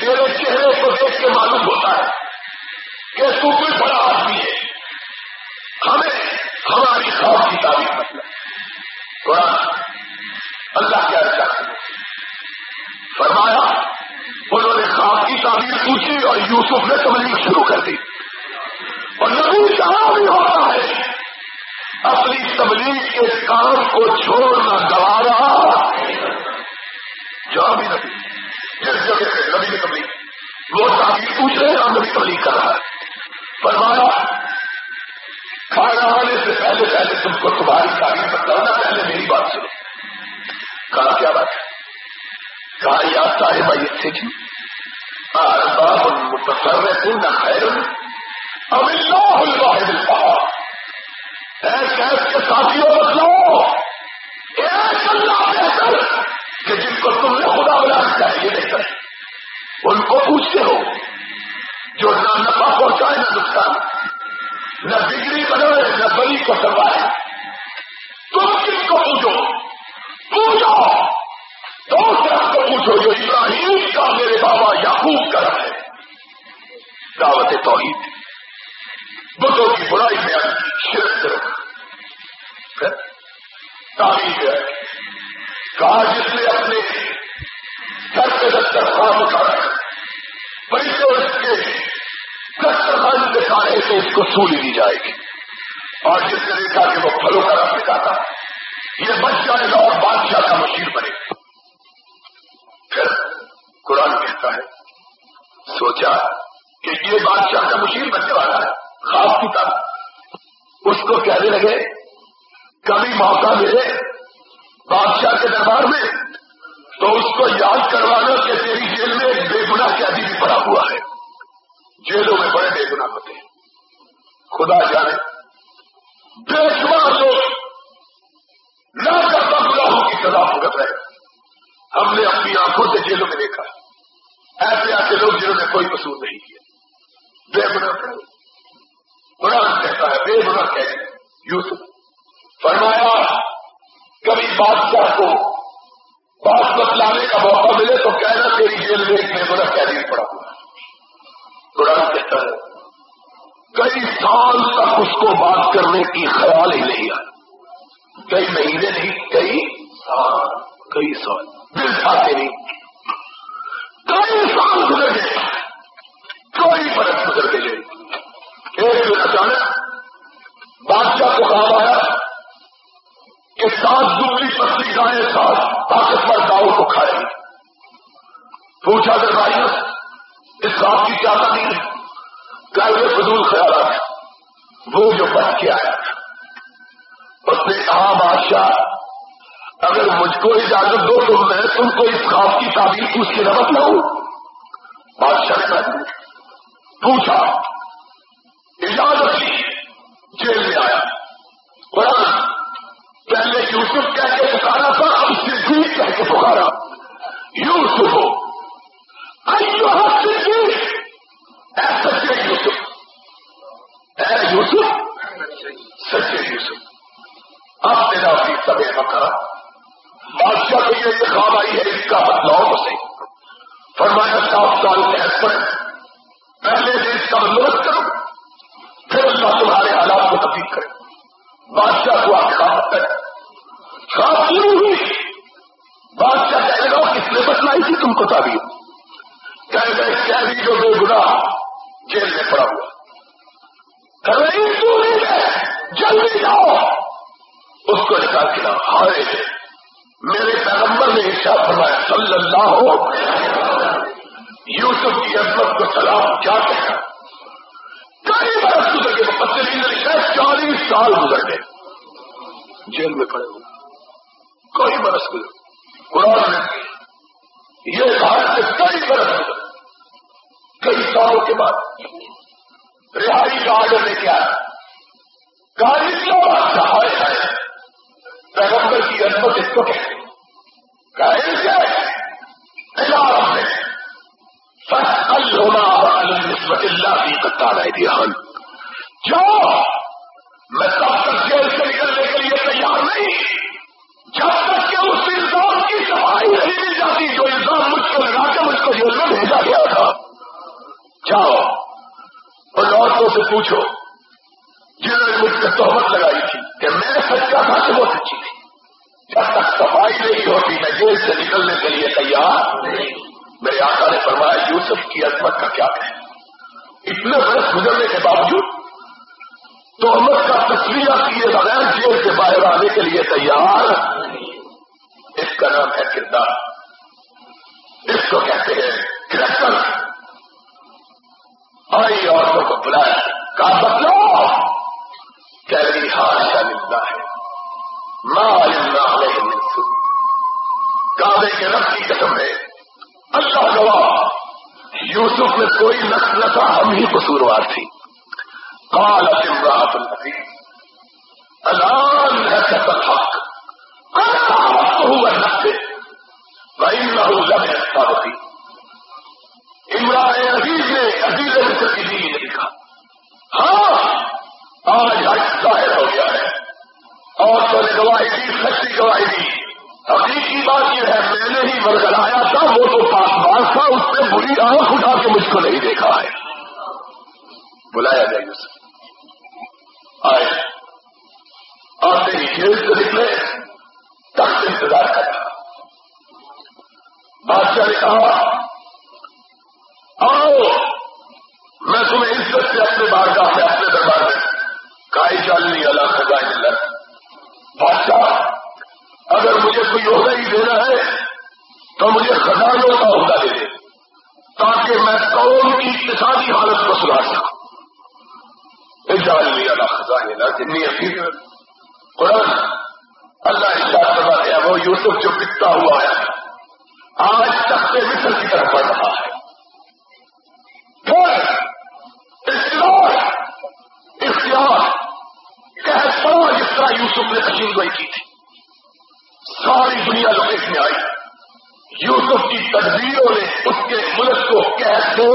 تیرے چہرے کو دیکھ کے معلوم ہوتا ہے کہ تو کوئی بڑا آدمی ہے۔ ہمیں ہماری خواب کی تعریف مطلب اللہ کیا چاہتے فرمایا، انہوں نے خواب کی تعبیر پوچھی اور یوسف نے تبلیغ شروع کر دی۔ اور نبی جہاں بھی ہوتا ہے۔ اپنی تبلیغ کے کام کو چھوڑنا گوارا۔ جہاں بھی نبی، جس جگہ سے نبی کی تبلیغ، وہ تعبیر پوچھ رہے ہیں اور نبی تبلیغ کر رہا ہے۔ فرمایا کھانا آنے سے پہلے پہلے تم کو تمہاری تعریف بتانا پہلے میری بات سنو۔ کہا، کیا بات ہے؟ کہا، یا صاحب یہ تھے جی ارباب متصرفون خیر۔ اب اللہ الواحد الفاظ اے کیس کے ساتھیوں بتلاؤ ایک اللہ بہتر کہ جن کو تم نے خدا بنا رکھا ہے یہ بہتر ان کو پوچھتے ہو، جو نہ نفع پہنچائے، نہ نقصان۔ نہ بگڑی بنائے نہ بلی کو سروائے تم کن کو پوچھو؟ پوچھو۔ دوسرا کو پوچھو جو ابراہیم کا میرے بابا یعقوب کا ہے۔ دعوت توحید۔ بتوں کی برائی میں شرک کرو۔ ہے۔ کہا جس نے اپنے سر کے دفتر خان اٹھایا۔ پیسے اس کے دفتر خان دکھا رہے تھے اس کو سولی دی جائے گی۔ اور جس نے دیکھا کہ وہ پھلوں کا رس دکھاتا یہ بچ جائے گا اور بادشاہ کا مشیر بنے۔ گا پھر قرآن کہتا ہے، سوچا کہ یہ بادشاہ کا مشیر بننے والا ہے خاص کی طرح۔ اس کو کہنے لگے، کبھی موقع ملے بادشاہ کے دربار میں تو اس کو یاد کروانا کہ تیری جیل میں ایک بے گنا قیدی بھی پڑا ہوا ہے۔ جیلوں میں بڑے بے گنا ہوتے ہیں۔ خدا جانے۔ بے شمار لوگ نہ کرتا گناہوں کی سزا بھگت رہے۔ ہم نے اپنی آنکھوں سے جیلوں میں دیکھا۔ ایسے ایسے لوگ جنہوں نے کوئی قصور نہیں کیا۔ بے گنا قرآن کہتا ہے، بے گنا کہتے یوسف فرمایا، کبھی بادشاہ کو بات بتلانے کا موقع ملے تو کہنا، تیری جیل میں ایک بے گنا کہہ پڑا ہوا۔ قرآن کہتا ہے، کئی سال تک اس کو بات کرنے کی خیال ہی نہیں آیا۔ کئی مہینے نہیں، کئی سال کئی سال۔ دل کھاتے نہیں کئی سال گزر گئے۔ کوئی فرق گزر گئے۔ ایک دن اچانک بادشاہ کو کام آیا کہ سات دبلی پتلی گائے ساتھ طاقتور گاؤں کو کھائے۔ گی پوچھا درباری اس بات کی کیا نہیں ہے۔ کل میں فضول خیالات وہ جو بچ کے آیا اس نے کہا، بادشاہ، اگر مجھ کو اجازت دو تو میں تم کو اس خواب کی تعبیر پوچھ کے نہ بتلاؤں بادشاہ نے پوچھا، اجازت لی جیل میں آیا۔ قرآن، پہلے یوسف کہہ کے پکارا تھا، اب صدیق کہہ کے پکارا، یوسف ہو۔ سچے یوسف اے یوسف سچے یوسف اب میرا اپنی سبے مکہ بادشاہ کو یہ خواب آئی ہے اس کا بتلاؤ سے فرمایا، سات سال کے پر پہلے سے اس کا بندوبست کرو پھر اللہ تمہارے حالات کو تبدیل کرے. بادشاہ کو آپ خواب کرے. خواب پوری ہوئی بادشاہ کہہ لگا کس نے بتلائی تھی، تم کو تعبیر. کہہ گئے قیدی جو بے گناہ جیل میں پڑا ہوا۔ کر رہی پوری ہے، جلدی جاؤ۔ اس کو نکال کے لاؤ ہائے، میرے پیغمبر نے ارشاد فرمایا، صلی اللہ ہو یوسف کی عظمت کو سلام، کیا کہنا۔ کئی برس گزر گئے پتلی شاید چالیس سال گزر گئے۔ جیل میں پڑے ہوئے۔ کوئی برس گزر قرآن نے یہ کہا کہ کئی برس گزر کئی سالوں کے بعد رہائی کا آڈر لے کے آیا۔ کہانی کیوں بات سہائے ہے۔ پیغمبر کی عظمت اس کو کہتے نسبت اللہ کی کتا رہ دیا جو میں تب تک جیل سے نکلنے کے لیے تیار نہیں، جب تک کہ اس الزام کی صفائی نہیں مل جاتی، جو الزام مجھ کو لگا کے مجھ کو جیل میں بھیجا گیا تھا۔ جاؤ اور عورتوں سے پوچھو۔ جنہوں نے مجھ سے تہمت لگائی تھی کہ میں سچا تھا کہ وہ سچی تھی۔ جب تک صفائی نہیں ہوتی، میں جیل سے نکلنے کے لیے تیار نہیں میرے آقا نے فرمایا، یوسف کی عظمت کا کیا کہیں اتنے برس گزرنے کے باوجود تو کا تصویر کیے بغیر جیل سے باہر آنے کے لیے تیار اس کا نام ہے کردار۔ اس کو کہتے ہیں کریکٹر آئی عورتوں کو بلایا۔ کہا بدلو کہہ ہاشا للہ ہے۔ مال علیہ من کعبے کے رب کی قسم ہے۔ اللہ گواہ۔ یوسف میں کوئی نسل تھا، ہم ہی قصوروار تھی۔ قال امراۃ النبی الان لك الحق۔ انا هو النفس فانه لم يستبقي عمران عزیز نے عزیز مصر کی دین نے لکھا۔ ہاں آج حج ظاہر ہو گیا ہے۔ اور تو نے گواہی دی، سچی گواہی دی۔ حقیقی بات یہ ہے، میں نے ہی برگلایا تھا، وہ تو پاس باز تھا، اس نے بری آنکھ اٹھا کے مجھ کو نہیں دیکھا ہے۔ بلایا جائے یوسف آئے۔ اور میری جیل سے نکلے تخت انتظار کرا بادشاہ نے کہا آؤ، میں تمہیں عزت سے اپنے بارگاہ میں، اپنے دربار میں کائی چالنی اللہ خزائن اللہ بادشاہ، اگر مجھے کوئی عہدہ ہی دینا ہے، تو مجھے خزانوں کا عہدہ دے دے، تاکہ میں قوم کی اقتصادی حالت کو سدھار سکوں۔ لیا اللہ خزانے کتنی حقیقت قرآن اللہ اشار کروا گیا وہ یوسف جو پکتا ہوا ہے، آج تک سے مصر کی طرف بڑھ رہا ہے۔ اختیار اختیار کہ پڑا جس طرح یوسف نے تشین گوئی کی تھی. ساری دنیا لوٹیش میں آئی. یوسف کی تدبیروں نے اس کے ملک کو کیسے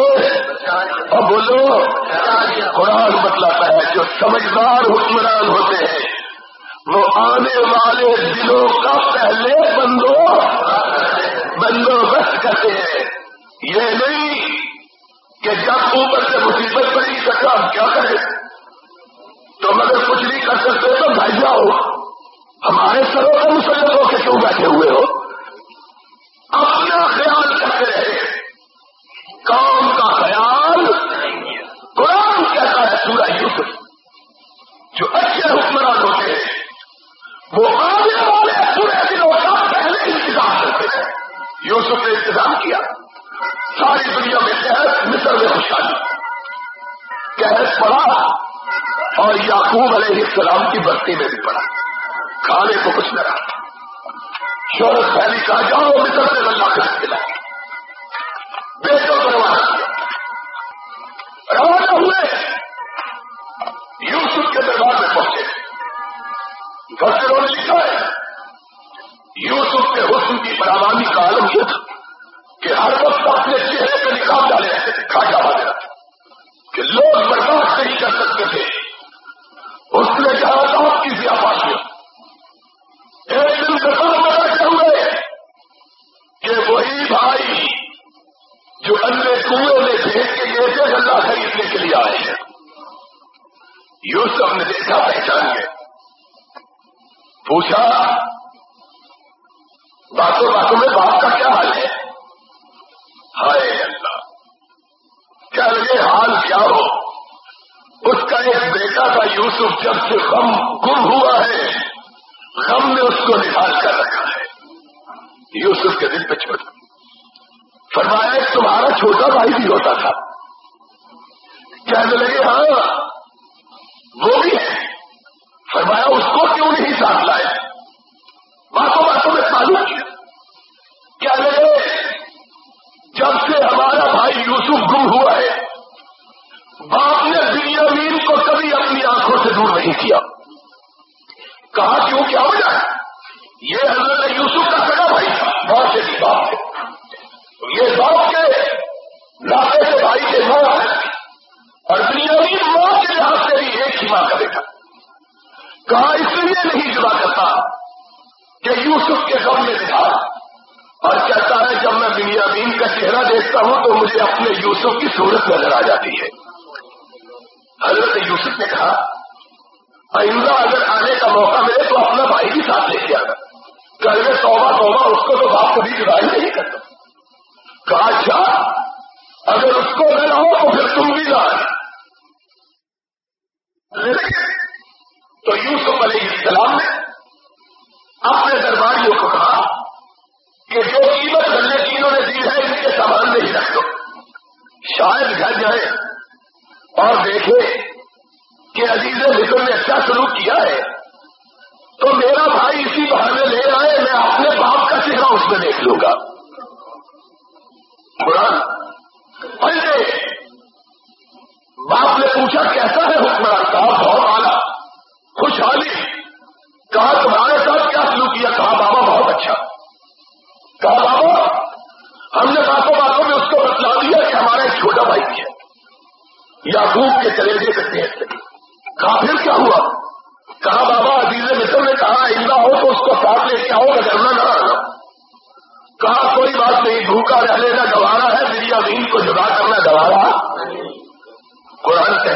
اب بولو، قرآن بتلاتا ہے جو سمجھدار حکمران ہوتے ہیں، وہ آنے والے دلوں کا پہلے بندو، بندوبست کرتے ہیں. یہ نہیں تو ہمارے سروں کا مسلط ہو کے کیوں بیٹھے ہوئے ہو؟ اپنا خیال کرتے رہے کام کا خیال قرآن کہتا ہے سورہ یوسف۔ جو اچھے حکمران ہوتے ہیں، وہ آنے والے پورے دنوں کا پہلے انتظام کرتے ہیں۔ یوسف نے انتظام کیا۔ ساری دنیا میں قحط، مصر میں خوشحالی۔ قحط پڑا۔ اور یعقوب علیہ السلام کی بستی میں بھی پڑا۔ کھانے کو کچھ نہ رہا۔ شہرت پہلی کہا، جاؤ مصر سے اللہ کے کھلا بیٹوں کو روانہ کیا۔ روانہ ہوئے۔ یوسف کے دربار میں پہنچے۔ فصلوں نے لکھا ہے۔ یوسف کے حسن کی برامانی کا عالم یہ تھا کہ ہر وقت اپنے چہرے پہ نکال ڈالے رہتے تھے کھاٹا والے کہ لوگ برداشت نہیں کر سکتے تھے۔ اس نے کہا تھا کی ضیافت ایک دن سفر میں بیٹھے ہوئے کہ وہی بھائی جو اندر کنویں میں بھیج کے گئے تھے گلا خریدنے کے لیے آئے ہیں۔ یوسف نے دیکھا پہچان کے پوچھا، باتوں باتوں میں باپ کا کیا حال ہے؟ ہائے اللہ، کیا لگے حال کیا ہو؟ اس کا ایک بیٹا تھا یوسف، جب سے غم گم ہوا ہے، غم نے اس کو نکال کر رکھا ہے۔ یوسف کے دل پہ چھوڑ فرمایا تمہارا چھوٹا بھائی بھی ہوتا تھا۔ کہنے لگے ہاں وہ بھی ہے۔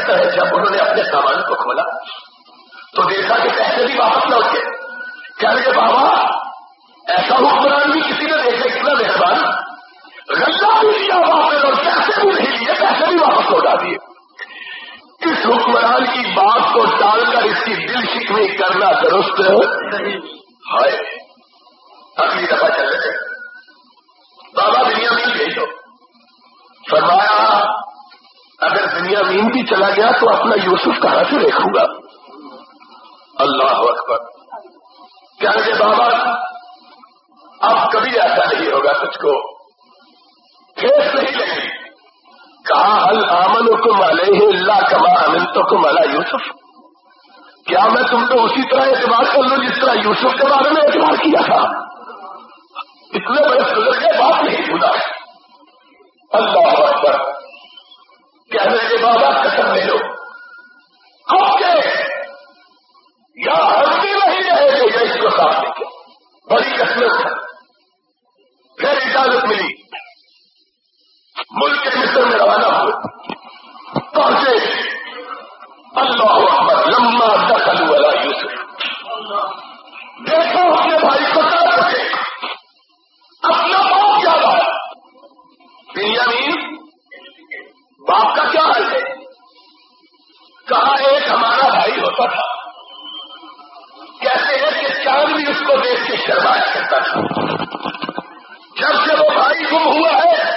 کہتا ہے جب انہوں نے اپنے سامان کو کھولا تو دیکھا کہ پیسے بھی واپس لوٹ کے کہہ رہے بابا ایسا حکمران بھی کسی نے دیکھا کتنا مہربان۔ غلہ بھی لیا واپس اور پیسے بھی نہیں لیے پیسے بھی واپس لوٹا دیے۔ اس حکمران کی بات کو ڈال کر اس کی دل شکنی کرنا درست ہے۔ اگلی دفعہ چل رہے بابا دنیا مین بھیجو۔ فرمایا اگر دنیا مین بھی چلا گیا تو اپنا یوسف کہاں سے دیکھوں گا؟ اللہ اکبر۔ کیا کہ بابا اب کبھی ایسا نہیں ہوگا تجھ کو؟ ٹھیک نہیں لگی۔ کہا حل آمن حکم علیہ اللہ کما امن تو کم یوسف؟ کیا میں تم کو اسی طرح اعتبار کر لوں جس طرح یوسف کے بارے میں اعتبار کیا تھا؟ اتنے بڑے سلر کے بات نہیں بھولا۔ اللہ اکبر۔ کہنے کے بابا قسم لے لو۔ اب کے یا ہم نہیں رہے گے یا اس کو ساتھ لے کے۔ بڑی قسمت ہے۔ پھر اجازت ملی۔ ملک کے مصر میں روانہ ہوئے پہنچے۔ اللہ اس کرتا تھا۔ جب سے وہ بھائی گم ہوا ہے،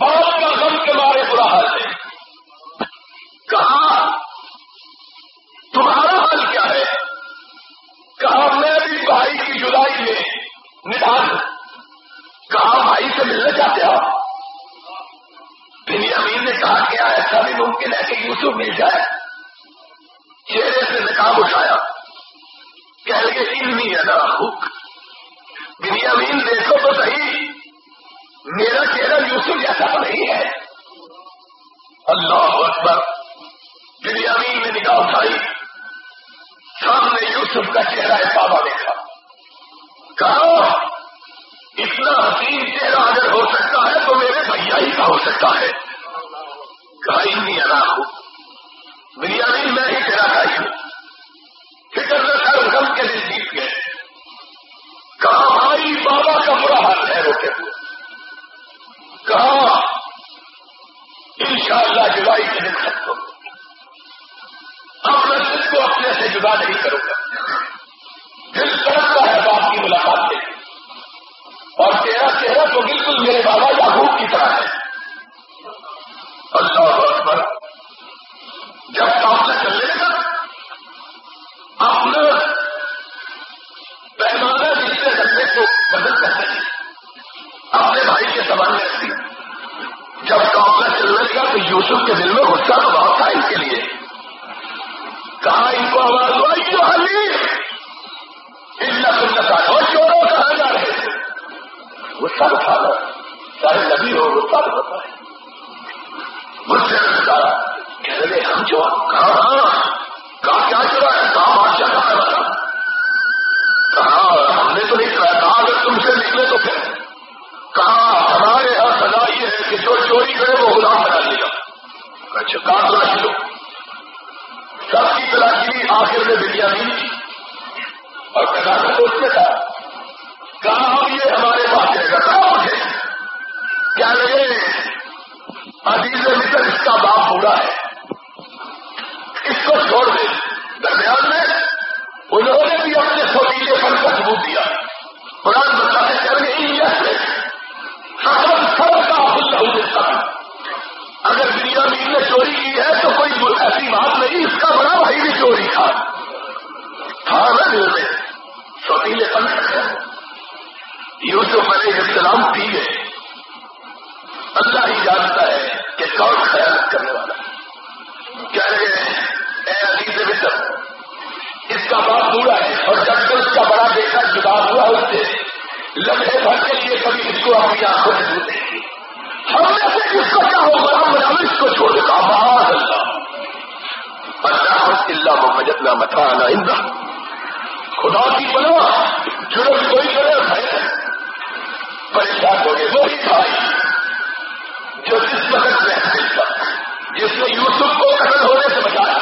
باپ کا غم کے مارے برا حال ہے۔ کہا، تمہارا حال کیا ہے؟ کہا، میں بھی بھائی کی جدائی میں نڈال کہا، بھائی سے ملنا چاہتے ہو؟ دنیا امین نے کہا، کیا ایسا بھی ممکن ہے کہ یوسف مل جائے؟ چہرے سے نکاب اٹھایا۔ کہہ لگے علمی ہے نا حک دیکھو تو صحیح۔ میرا چہرہ یوسف جیسا نہیں ہے۔ اللہ اکبر۔ دنیا نے نکاح اٹھائی۔ سامنے یوسف کا چہرہ ہے بابا دیکھا۔ کہا، اتنا حسین چہرہ اگر ہو سکتا ہے تو میرے بھیا ہی کا ہو سکتا ہے۔ کہا انی ادا ہوں بریانی میں ہی تیرا بھائی ہوں فکر نہ کر کے دن جیت گئے۔ کہا بھائی بابا کا برا حال ہے روکے ہوئے۔ کہا ان شاء اللہ جولائی کے دن ختم ہو اب میں دل کو اپنے سے جدا نہیں کروں گا دل کرتا ہے باپ کی ملاقات کے لیے۔ اور تیرا چہرہ تو بالکل میرے بابا یعقوب کی طرح ہے۔ اللہ اکبر۔ جب بدل کرتے اپنے بھائی کے سامان میں رکھتی جب قافلہ چلنے لگا تو یوسف کے دل میں غصہ تو بہت تھا ان کے لیے۔ کہا، ان کو آواز ہوا جو حالی اتنا سننا تھا اور چوروں کہاں جا رہے تھے۔ غصہ اٹھا لو چاہے نبی ہو، غصہ تو ہوتا ہے مجھ سے بتایا کہہ رہے، ہم جو کہاں ہاں کہا، کیا چلا ہے؟ کہاں تو پھر کہا، ہمارے یہاں سزا یہ ہے کہ جو چوری کرے وہ غلام بنا لے گا۔ اچھا کہاں تلاشی لو سب کی تلاشی آخر میں دنیا نہیں تھی اور کہا تو اس میں تھا کہاں ہم یہ ہمارے پاس رہے گا کہاں مجھے کیا لگے، عزیز مصر، اس کا باپ بوڑھا ہے۔ اس کو چھوڑ دے۔ درمیان میں انہوں نے بھی اپنے سوتیلے پن کا ثبوت دیا۔ قرآن بتاتے کر گئے سب سب کا اگر دنیا مین نے چوری کی ہے تو کوئی ایسی بات نہیں، اس کا بڑا بھائی بھی چوری تھا تھا نا دل میں سوتیلے پن یوسف علیہ السلام پی گئے۔ اللہ ہی جانتا ہے کہ کون خیال کرنے والا۔ کہہ رہے ہیں، اے عزیز مصر، اس کا باپ بوڑھا ہے اور جب سے اس کا بڑا بیٹا جدا ہوا، اس سے لمحے بھر کے لیے کبھی اس کو اپنی آنکھوں میں دودھ دیں گے ہم میں سے کس کو کیا ہو بڑا اس کو چھوڑ دیتا معاذ اللہ اللہ اللہ محمد اللہ متانا اندہ خدا کی بنا جرم کوئی کرے ہے پریشان ہو گئے۔ وہی بھائی جو جس وقت میں جس نے یوسف کو قتل ہونے سے بچایا۔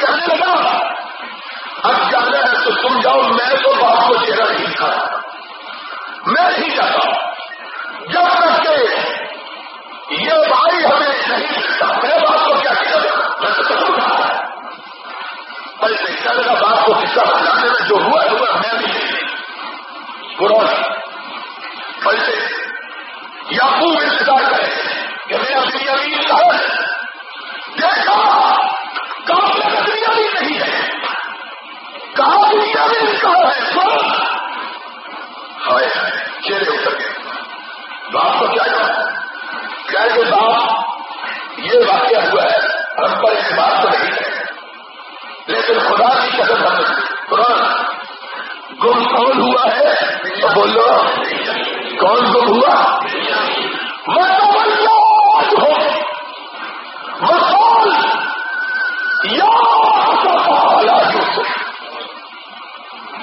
کہنے لگا، اب جانا ہے تو تم جاؤ، میں تو باپ کو چہرہ نہیں دکھایا میں نہیں جاتا۔ جب تک کہ یہ بھائی ہمیں نہیں دکھتا میں باپ کو کیا کیا ایسے چل لگا باپ کو قصہ بتانے میں جو ہوا ہوا میں بھی نہیں برا ایسے یا خوب انتظار کرے کہ میرا دنیا بھی کہاں دیکھا، کہاں میرا دنیا بھی نہیں ہے؟ کہاں دنیا بھی کہاں ہے؟ سو ہائے اتر باپ کو کیا کہہ کہ باپ یہ واقعہ ہوا ہے؟ ہم پر اس بات تو نہیں ہے لیکن خدا کی قدر ہم قرآن گم کون ہوا ہے؟ تو بولو، کون گم ہوا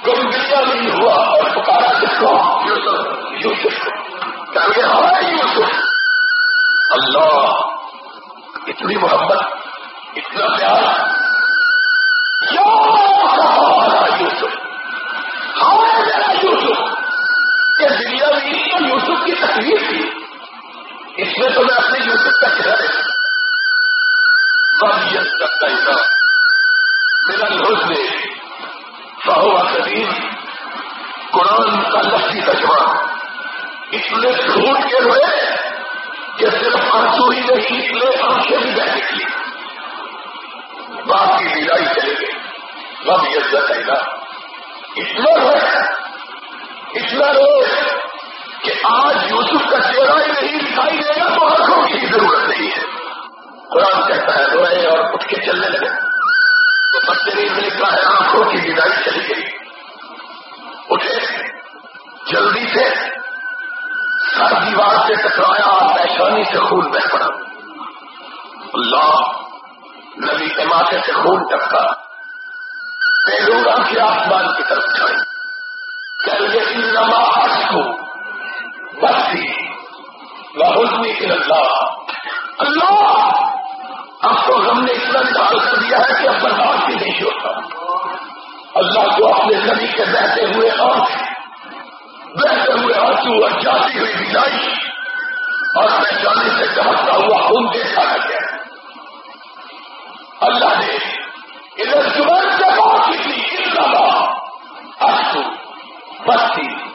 گمبیا نہیں ہوا اور پکارا کس کو یوسف کہ ہمارا یوسف اللہ اتنی محبت اتنا پیار یوسف ہمارا میرا یوسف؟ کہ دنیا میں یوسف کی تکلیف تھی۔ اس میں تو میں اپنے یوسف کا چہرہ بابیت کرتا ہی تھا میرا لوز نے فہو قدیم قرآن کا لفظی تجمہ اتنے چھوٹ کے ہوئے آنسو ہی نہیں آنکھیں بھی بہ نکلی باپ کی لڑائی چلے گئی بابیت کا کہنا اتنا ہے اتنا روز کہ آج یوسف کا چہرہ ہی نہیں دکھائی دے گا تو آنکھوں کی ضرورت نہیں ہے قرآن کہتا ہے روئے اور اٹھ کے چلنے لگے تو بدترین نے لکھا ہے آنکھوں کی بدائی چلی گئی اٹھے جلدی سے سر دیوار سے ٹکرایا پیشانی سے خون بہ پڑا۔ اللہ نبی کے ماتھے سے خون ٹکا پہلو کے آسمان کی طرف چڑھ کل یہ نما کو بستی لاہوزنی کے اللہ۔ اللہ اب تو ہم نے اتنا نکال کر دیا ہے کہ اب برداشت بھی نہیں ہوتا۔ اللہ کو اپنے نبی کے بہتے ہوئے آنکھ بہتے ہوئے آنسو اور جاتی ہوئی بلائی اور پہچانے سے چمکتا ہوا خون دیکھا گیا اللہ نے ادھر زبان سے بات تھی اللہ آنسو بستی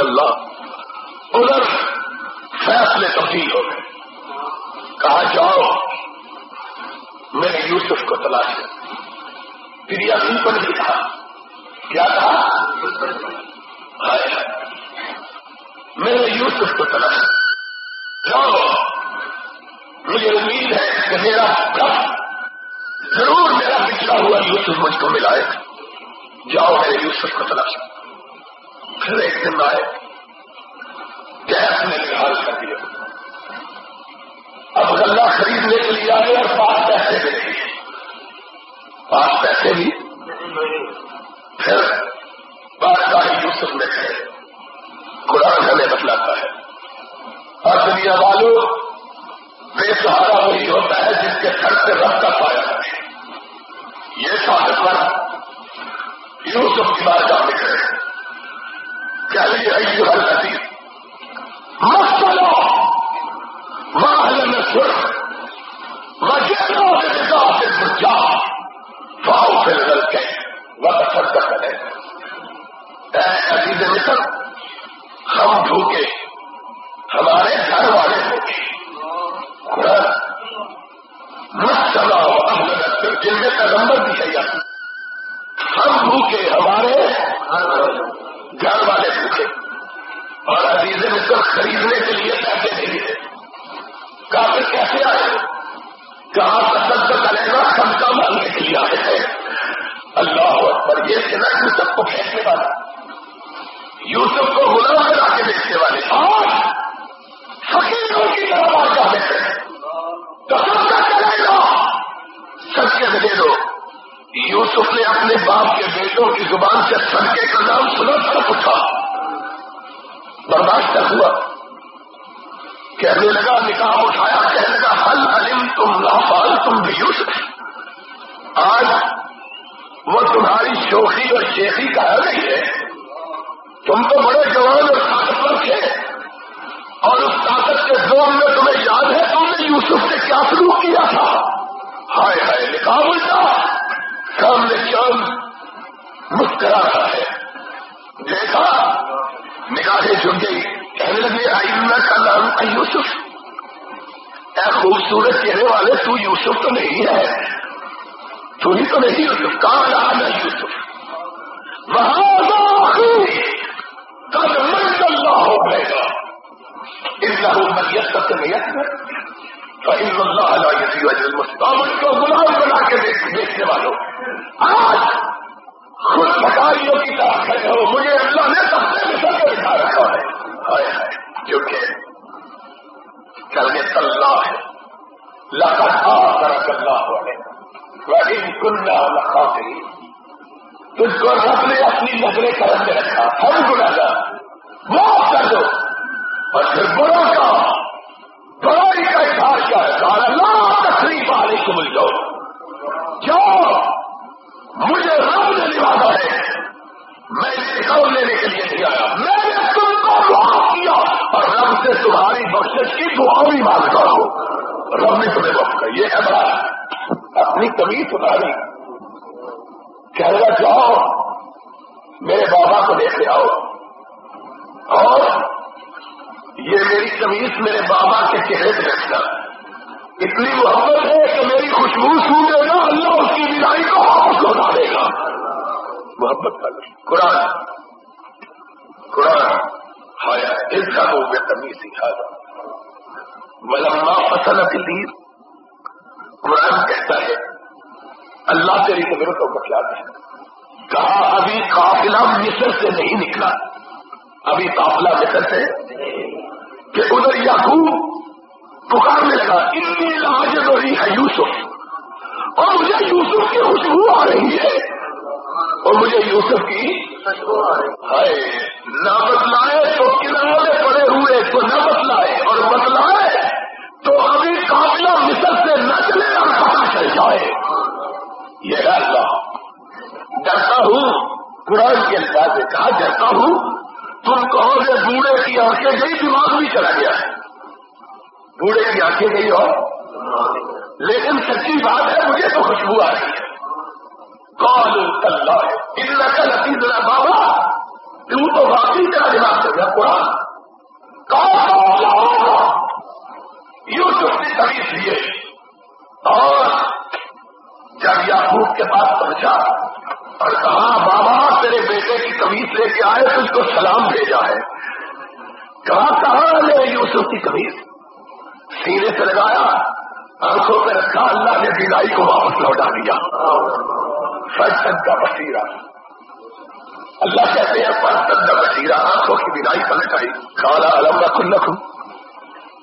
اللہ ادھر فیصلے تبدیل ہو گئے۔ کہا، جاؤ۔ میرے یوسف کو تلاش پھر یہ پر بھی کہا۔ کیا کہا؟ میرے یوسف کو تلاش جاؤ۔ مجھے امید ہے کہ میرا ضرور میرا پچھڑا ہوا یوسف مجھ کو ملائے۔ جاؤ میرے یوسف کو تلاش۔ پھر ایک دن آئے۔ گیس نے نکال کر دیا اب غلہ خریدنے کے لیے آئے اور پانچ پیسے بھی نہیں پانچ پیسے بھی۔ پھر بادشاہ یوسف میں تھے قرآن ہمیں بتلاتا ہے۔ اور دنیا والوں بے سہارا وہی ہوتا ہے جس کے گھر سے رب کا پایا یہ طاقتور یوسف کی بات جا نکلے کیا لیے ایو ہر حدیث مسلو محل میں سر وجہ سے جا فاؤ رل کے وقت فرق کرے عزیز مصر، ہم بھوکے، ہمارے گھر والے بھوکے جانور بھی ہے ہم بھوکے ہمارے گھر والے بھوکے اور عزیز مصر خریدنے کے لیے پیسے نہیں ہے کافی کیسے آئے؟ کہاں پسند کرے گا سب کا مانگنے کے لیے آئے؟ ہیں اللہ پر یہ سنا یوسف کو پھینکنے والا یوسف کو غلام بنا کے بیچنے والے۔ اور فقیروں کی طرف آ جاتے ہیں تو سب کا کرے گا سب دے دو یوسف نے اپنے باپ کے بیٹوں کی زبان سے سڑکے کا نام سنا کر پوچھا برداشت ہوا۔ کہنے لگا، نکاح اٹھایا، کہنے لگا حل علم تم لافال تم بھی یوسف آج وہ تمہاری شوخی اور شیخی کا نہیں ہے۔ تم تو بڑے جوان اور طاقتور تھے۔ اور اس طاقت کے زون میں تمہیں یاد ہے تم نے یوسف سے کیا سلوک کیا تھا؟ ہائے ہائے نکاح الٹا سامنے چاند مسکرا رہا ہے۔ دیکھا، نگاہیں جھک گئی کہنے لگے آئینہ کا نام یوسف۔ اے خوبصورت چہرے والے، تو یوسف تو نہیں ہے۔ تو ہی تو نہیں، یوسف۔ کہاں نام ہے یوسف؟ وہاں کل من اللہ ہو گئے گا اس اللہ میت سب سے میت میں اللہ علیہ کو غلام بنا کے دیکھنے والوں آج خود بکاریوں کی طرح کھڑے ہو مجھے اللہ نے سب سے سب سے بٹھا رکھا ہے جو کہ کل میں اللہ ہے لگا طرح اللہ والے وہی کنڈا لکھا گئی تجھ کو رب نے اپنی نظریں کرم میں رکھا ہر گنا گا معاف کر دو اور پھر برا کا برائی کا اظہار کیا ہے؟ کہا اللہ تکلیف والے کو مل جاؤ جو مجھے رب نے نوازا ہے میں انتقال لینے کے لیے نہیں آیا. میں نے تم کو دعا کیا. اور رب سے تمہاری بخش کی دعا بھی مانگتا ہوں. رب نے تمہیں وقت کر یہ ہے بڑا اپنی کمی سناری کہہ رہا جاؤ. میرے بابا کو لے کے آؤ. اور یہ میری کمیز میرے بابا کے چہرے پہ رکھنا اتنی محبت ہے کہ میری خوشبو سو دے گا، اللہ اس کی بدائی کو واپس لوٹا دے گا۔ محبت کا قرآن قرآن ہایا اس کا ہو گیا کمی سکھا گا ملما فصل اپنی قرآن کہتا ہے، اللہ تیری نظروں کو بتلاتا ہے۔ کہا، ابھی قافلہ مصر سے نہیں نکلا۔ ابھی قافلہ مصر سے کہ ادھر یعقوب پکارنے لگا اتنی لاج رہی ہے یوسف. اور مجھے یوسف کی خوشبو آ رہی ہے۔ اور مجھے یوسف کی خوشبو آ رہی ہے۔ نہ بتلائے تو کنارے پڑے ہوئے، تو نہ بتلائے اور بتلائے تو ابھی قافلہ مصر سے نہ چلے اور پتا چل جائے۔ یہ اللہ۔ ڈرتا ہوں، قرآن کے الفاظ سے کہا، ڈرتا ہوں تم کہو گے بوڑھے کی آنکھیں گئی، دماغ بھی چلا گیا۔ ہے بوڑھے کی آنکھیں گئی ہو۔ لیکن سچی بات ہے، مجھے تو خوشبو آ رہی ہے۔ کال اللہ ہے ان نقل بابا تم تو واقعی تیرا دماغ کر گیا، قرآن۔ یوسف کی تمیز لیے۔ اور جب یعقوب کے پاس پہنچا اور کہا، بابا، تیرے بیٹے کی کمیز لے کے آئے تو اس کو سلام بھیجا ہے. کہاں کہاں لے یوسف کی کمیز سینے سے لگایا، آنکھوں پہ رکھا، اللہ نے بینائی کو واپس لوٹا دیا۔ فرسن کا بشیرہ اللہ کہتے ہیں فرسن کا بشیرہ آنکھوں کی بینائی پلٹ آئی کالا علم کا کل رکھوں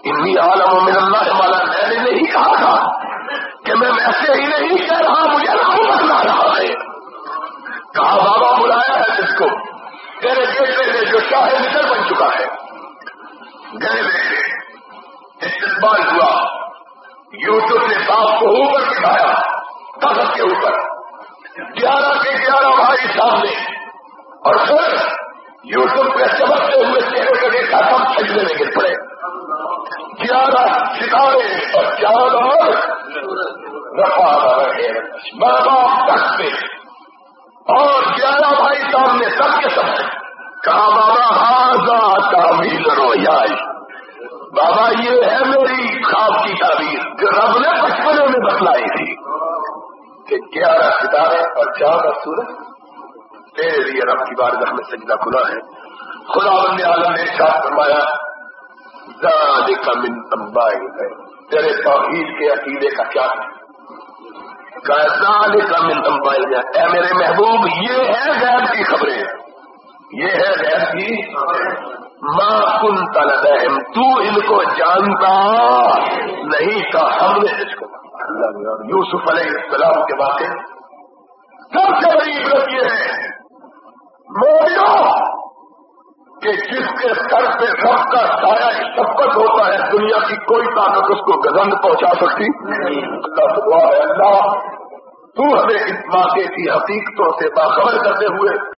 انی عالم من اللہ والا میں نے نہیں کہا تھا۔ کہ میں ویسے ہی نہیں کہہ رہا، مجھے نام بتلا رہا ہے۔ کہا، بابا بلایا ہے جس کو۔ تیرے بیٹے نے جو شاہ مصر بن چکا ہے۔ گئے بیٹے استقبال ہوا۔ یوسف نے باپ کو اوپر بٹھایا، تخت کے اوپر۔ گیارہ کے گیارہ بھائی سامنے۔ اور پھر یوسف کے چمکتے ہوئے چہرے کو دیکھا سب سجنے میں گر پڑے گیارہ ستارے اور چار اور رفا رہے۔ ماں باپ تخت پہ۔ اور گیارہ بھائی سامنے سب کے سب کہا، بابا ہاضا تعمیر رویائی بابا، یہ ہے میری خواب کی تعبیر۔ جو رب نے بچپنے میں بتلائی تھی کہ گیارہ ستارے اور چار اور سورج تیرے لیے رب کی بارگاہ میں سجدہ کھلا ہے۔ خدا بند عالم نے شاہ فرمایا کا من امبائی ہے تیرے توحید کے عقیدے کا کیا ہے؟ کا من امبائی ہے اے میرے محبوب، یہ ہے غیر کی خبریں۔ یہ ہے غیر کی ماں کن طلب تو ان کو جانتا نہیں تھا ہم نے اس کو۔ یوسف علیہ السلام کے واقع سب سے بڑی عبرت یہ ہے موڑو کہ جس کے سر پہ رب کا سایہ شبت ہوتا ہے، دنیا کی کوئی طاقت اس کو گزند پہنچا سکتی۔ اللہ دعا ہے اللہ، تو ہمیں اس واقعے کی حقیقتوں سے باخبر کرتے ہوئے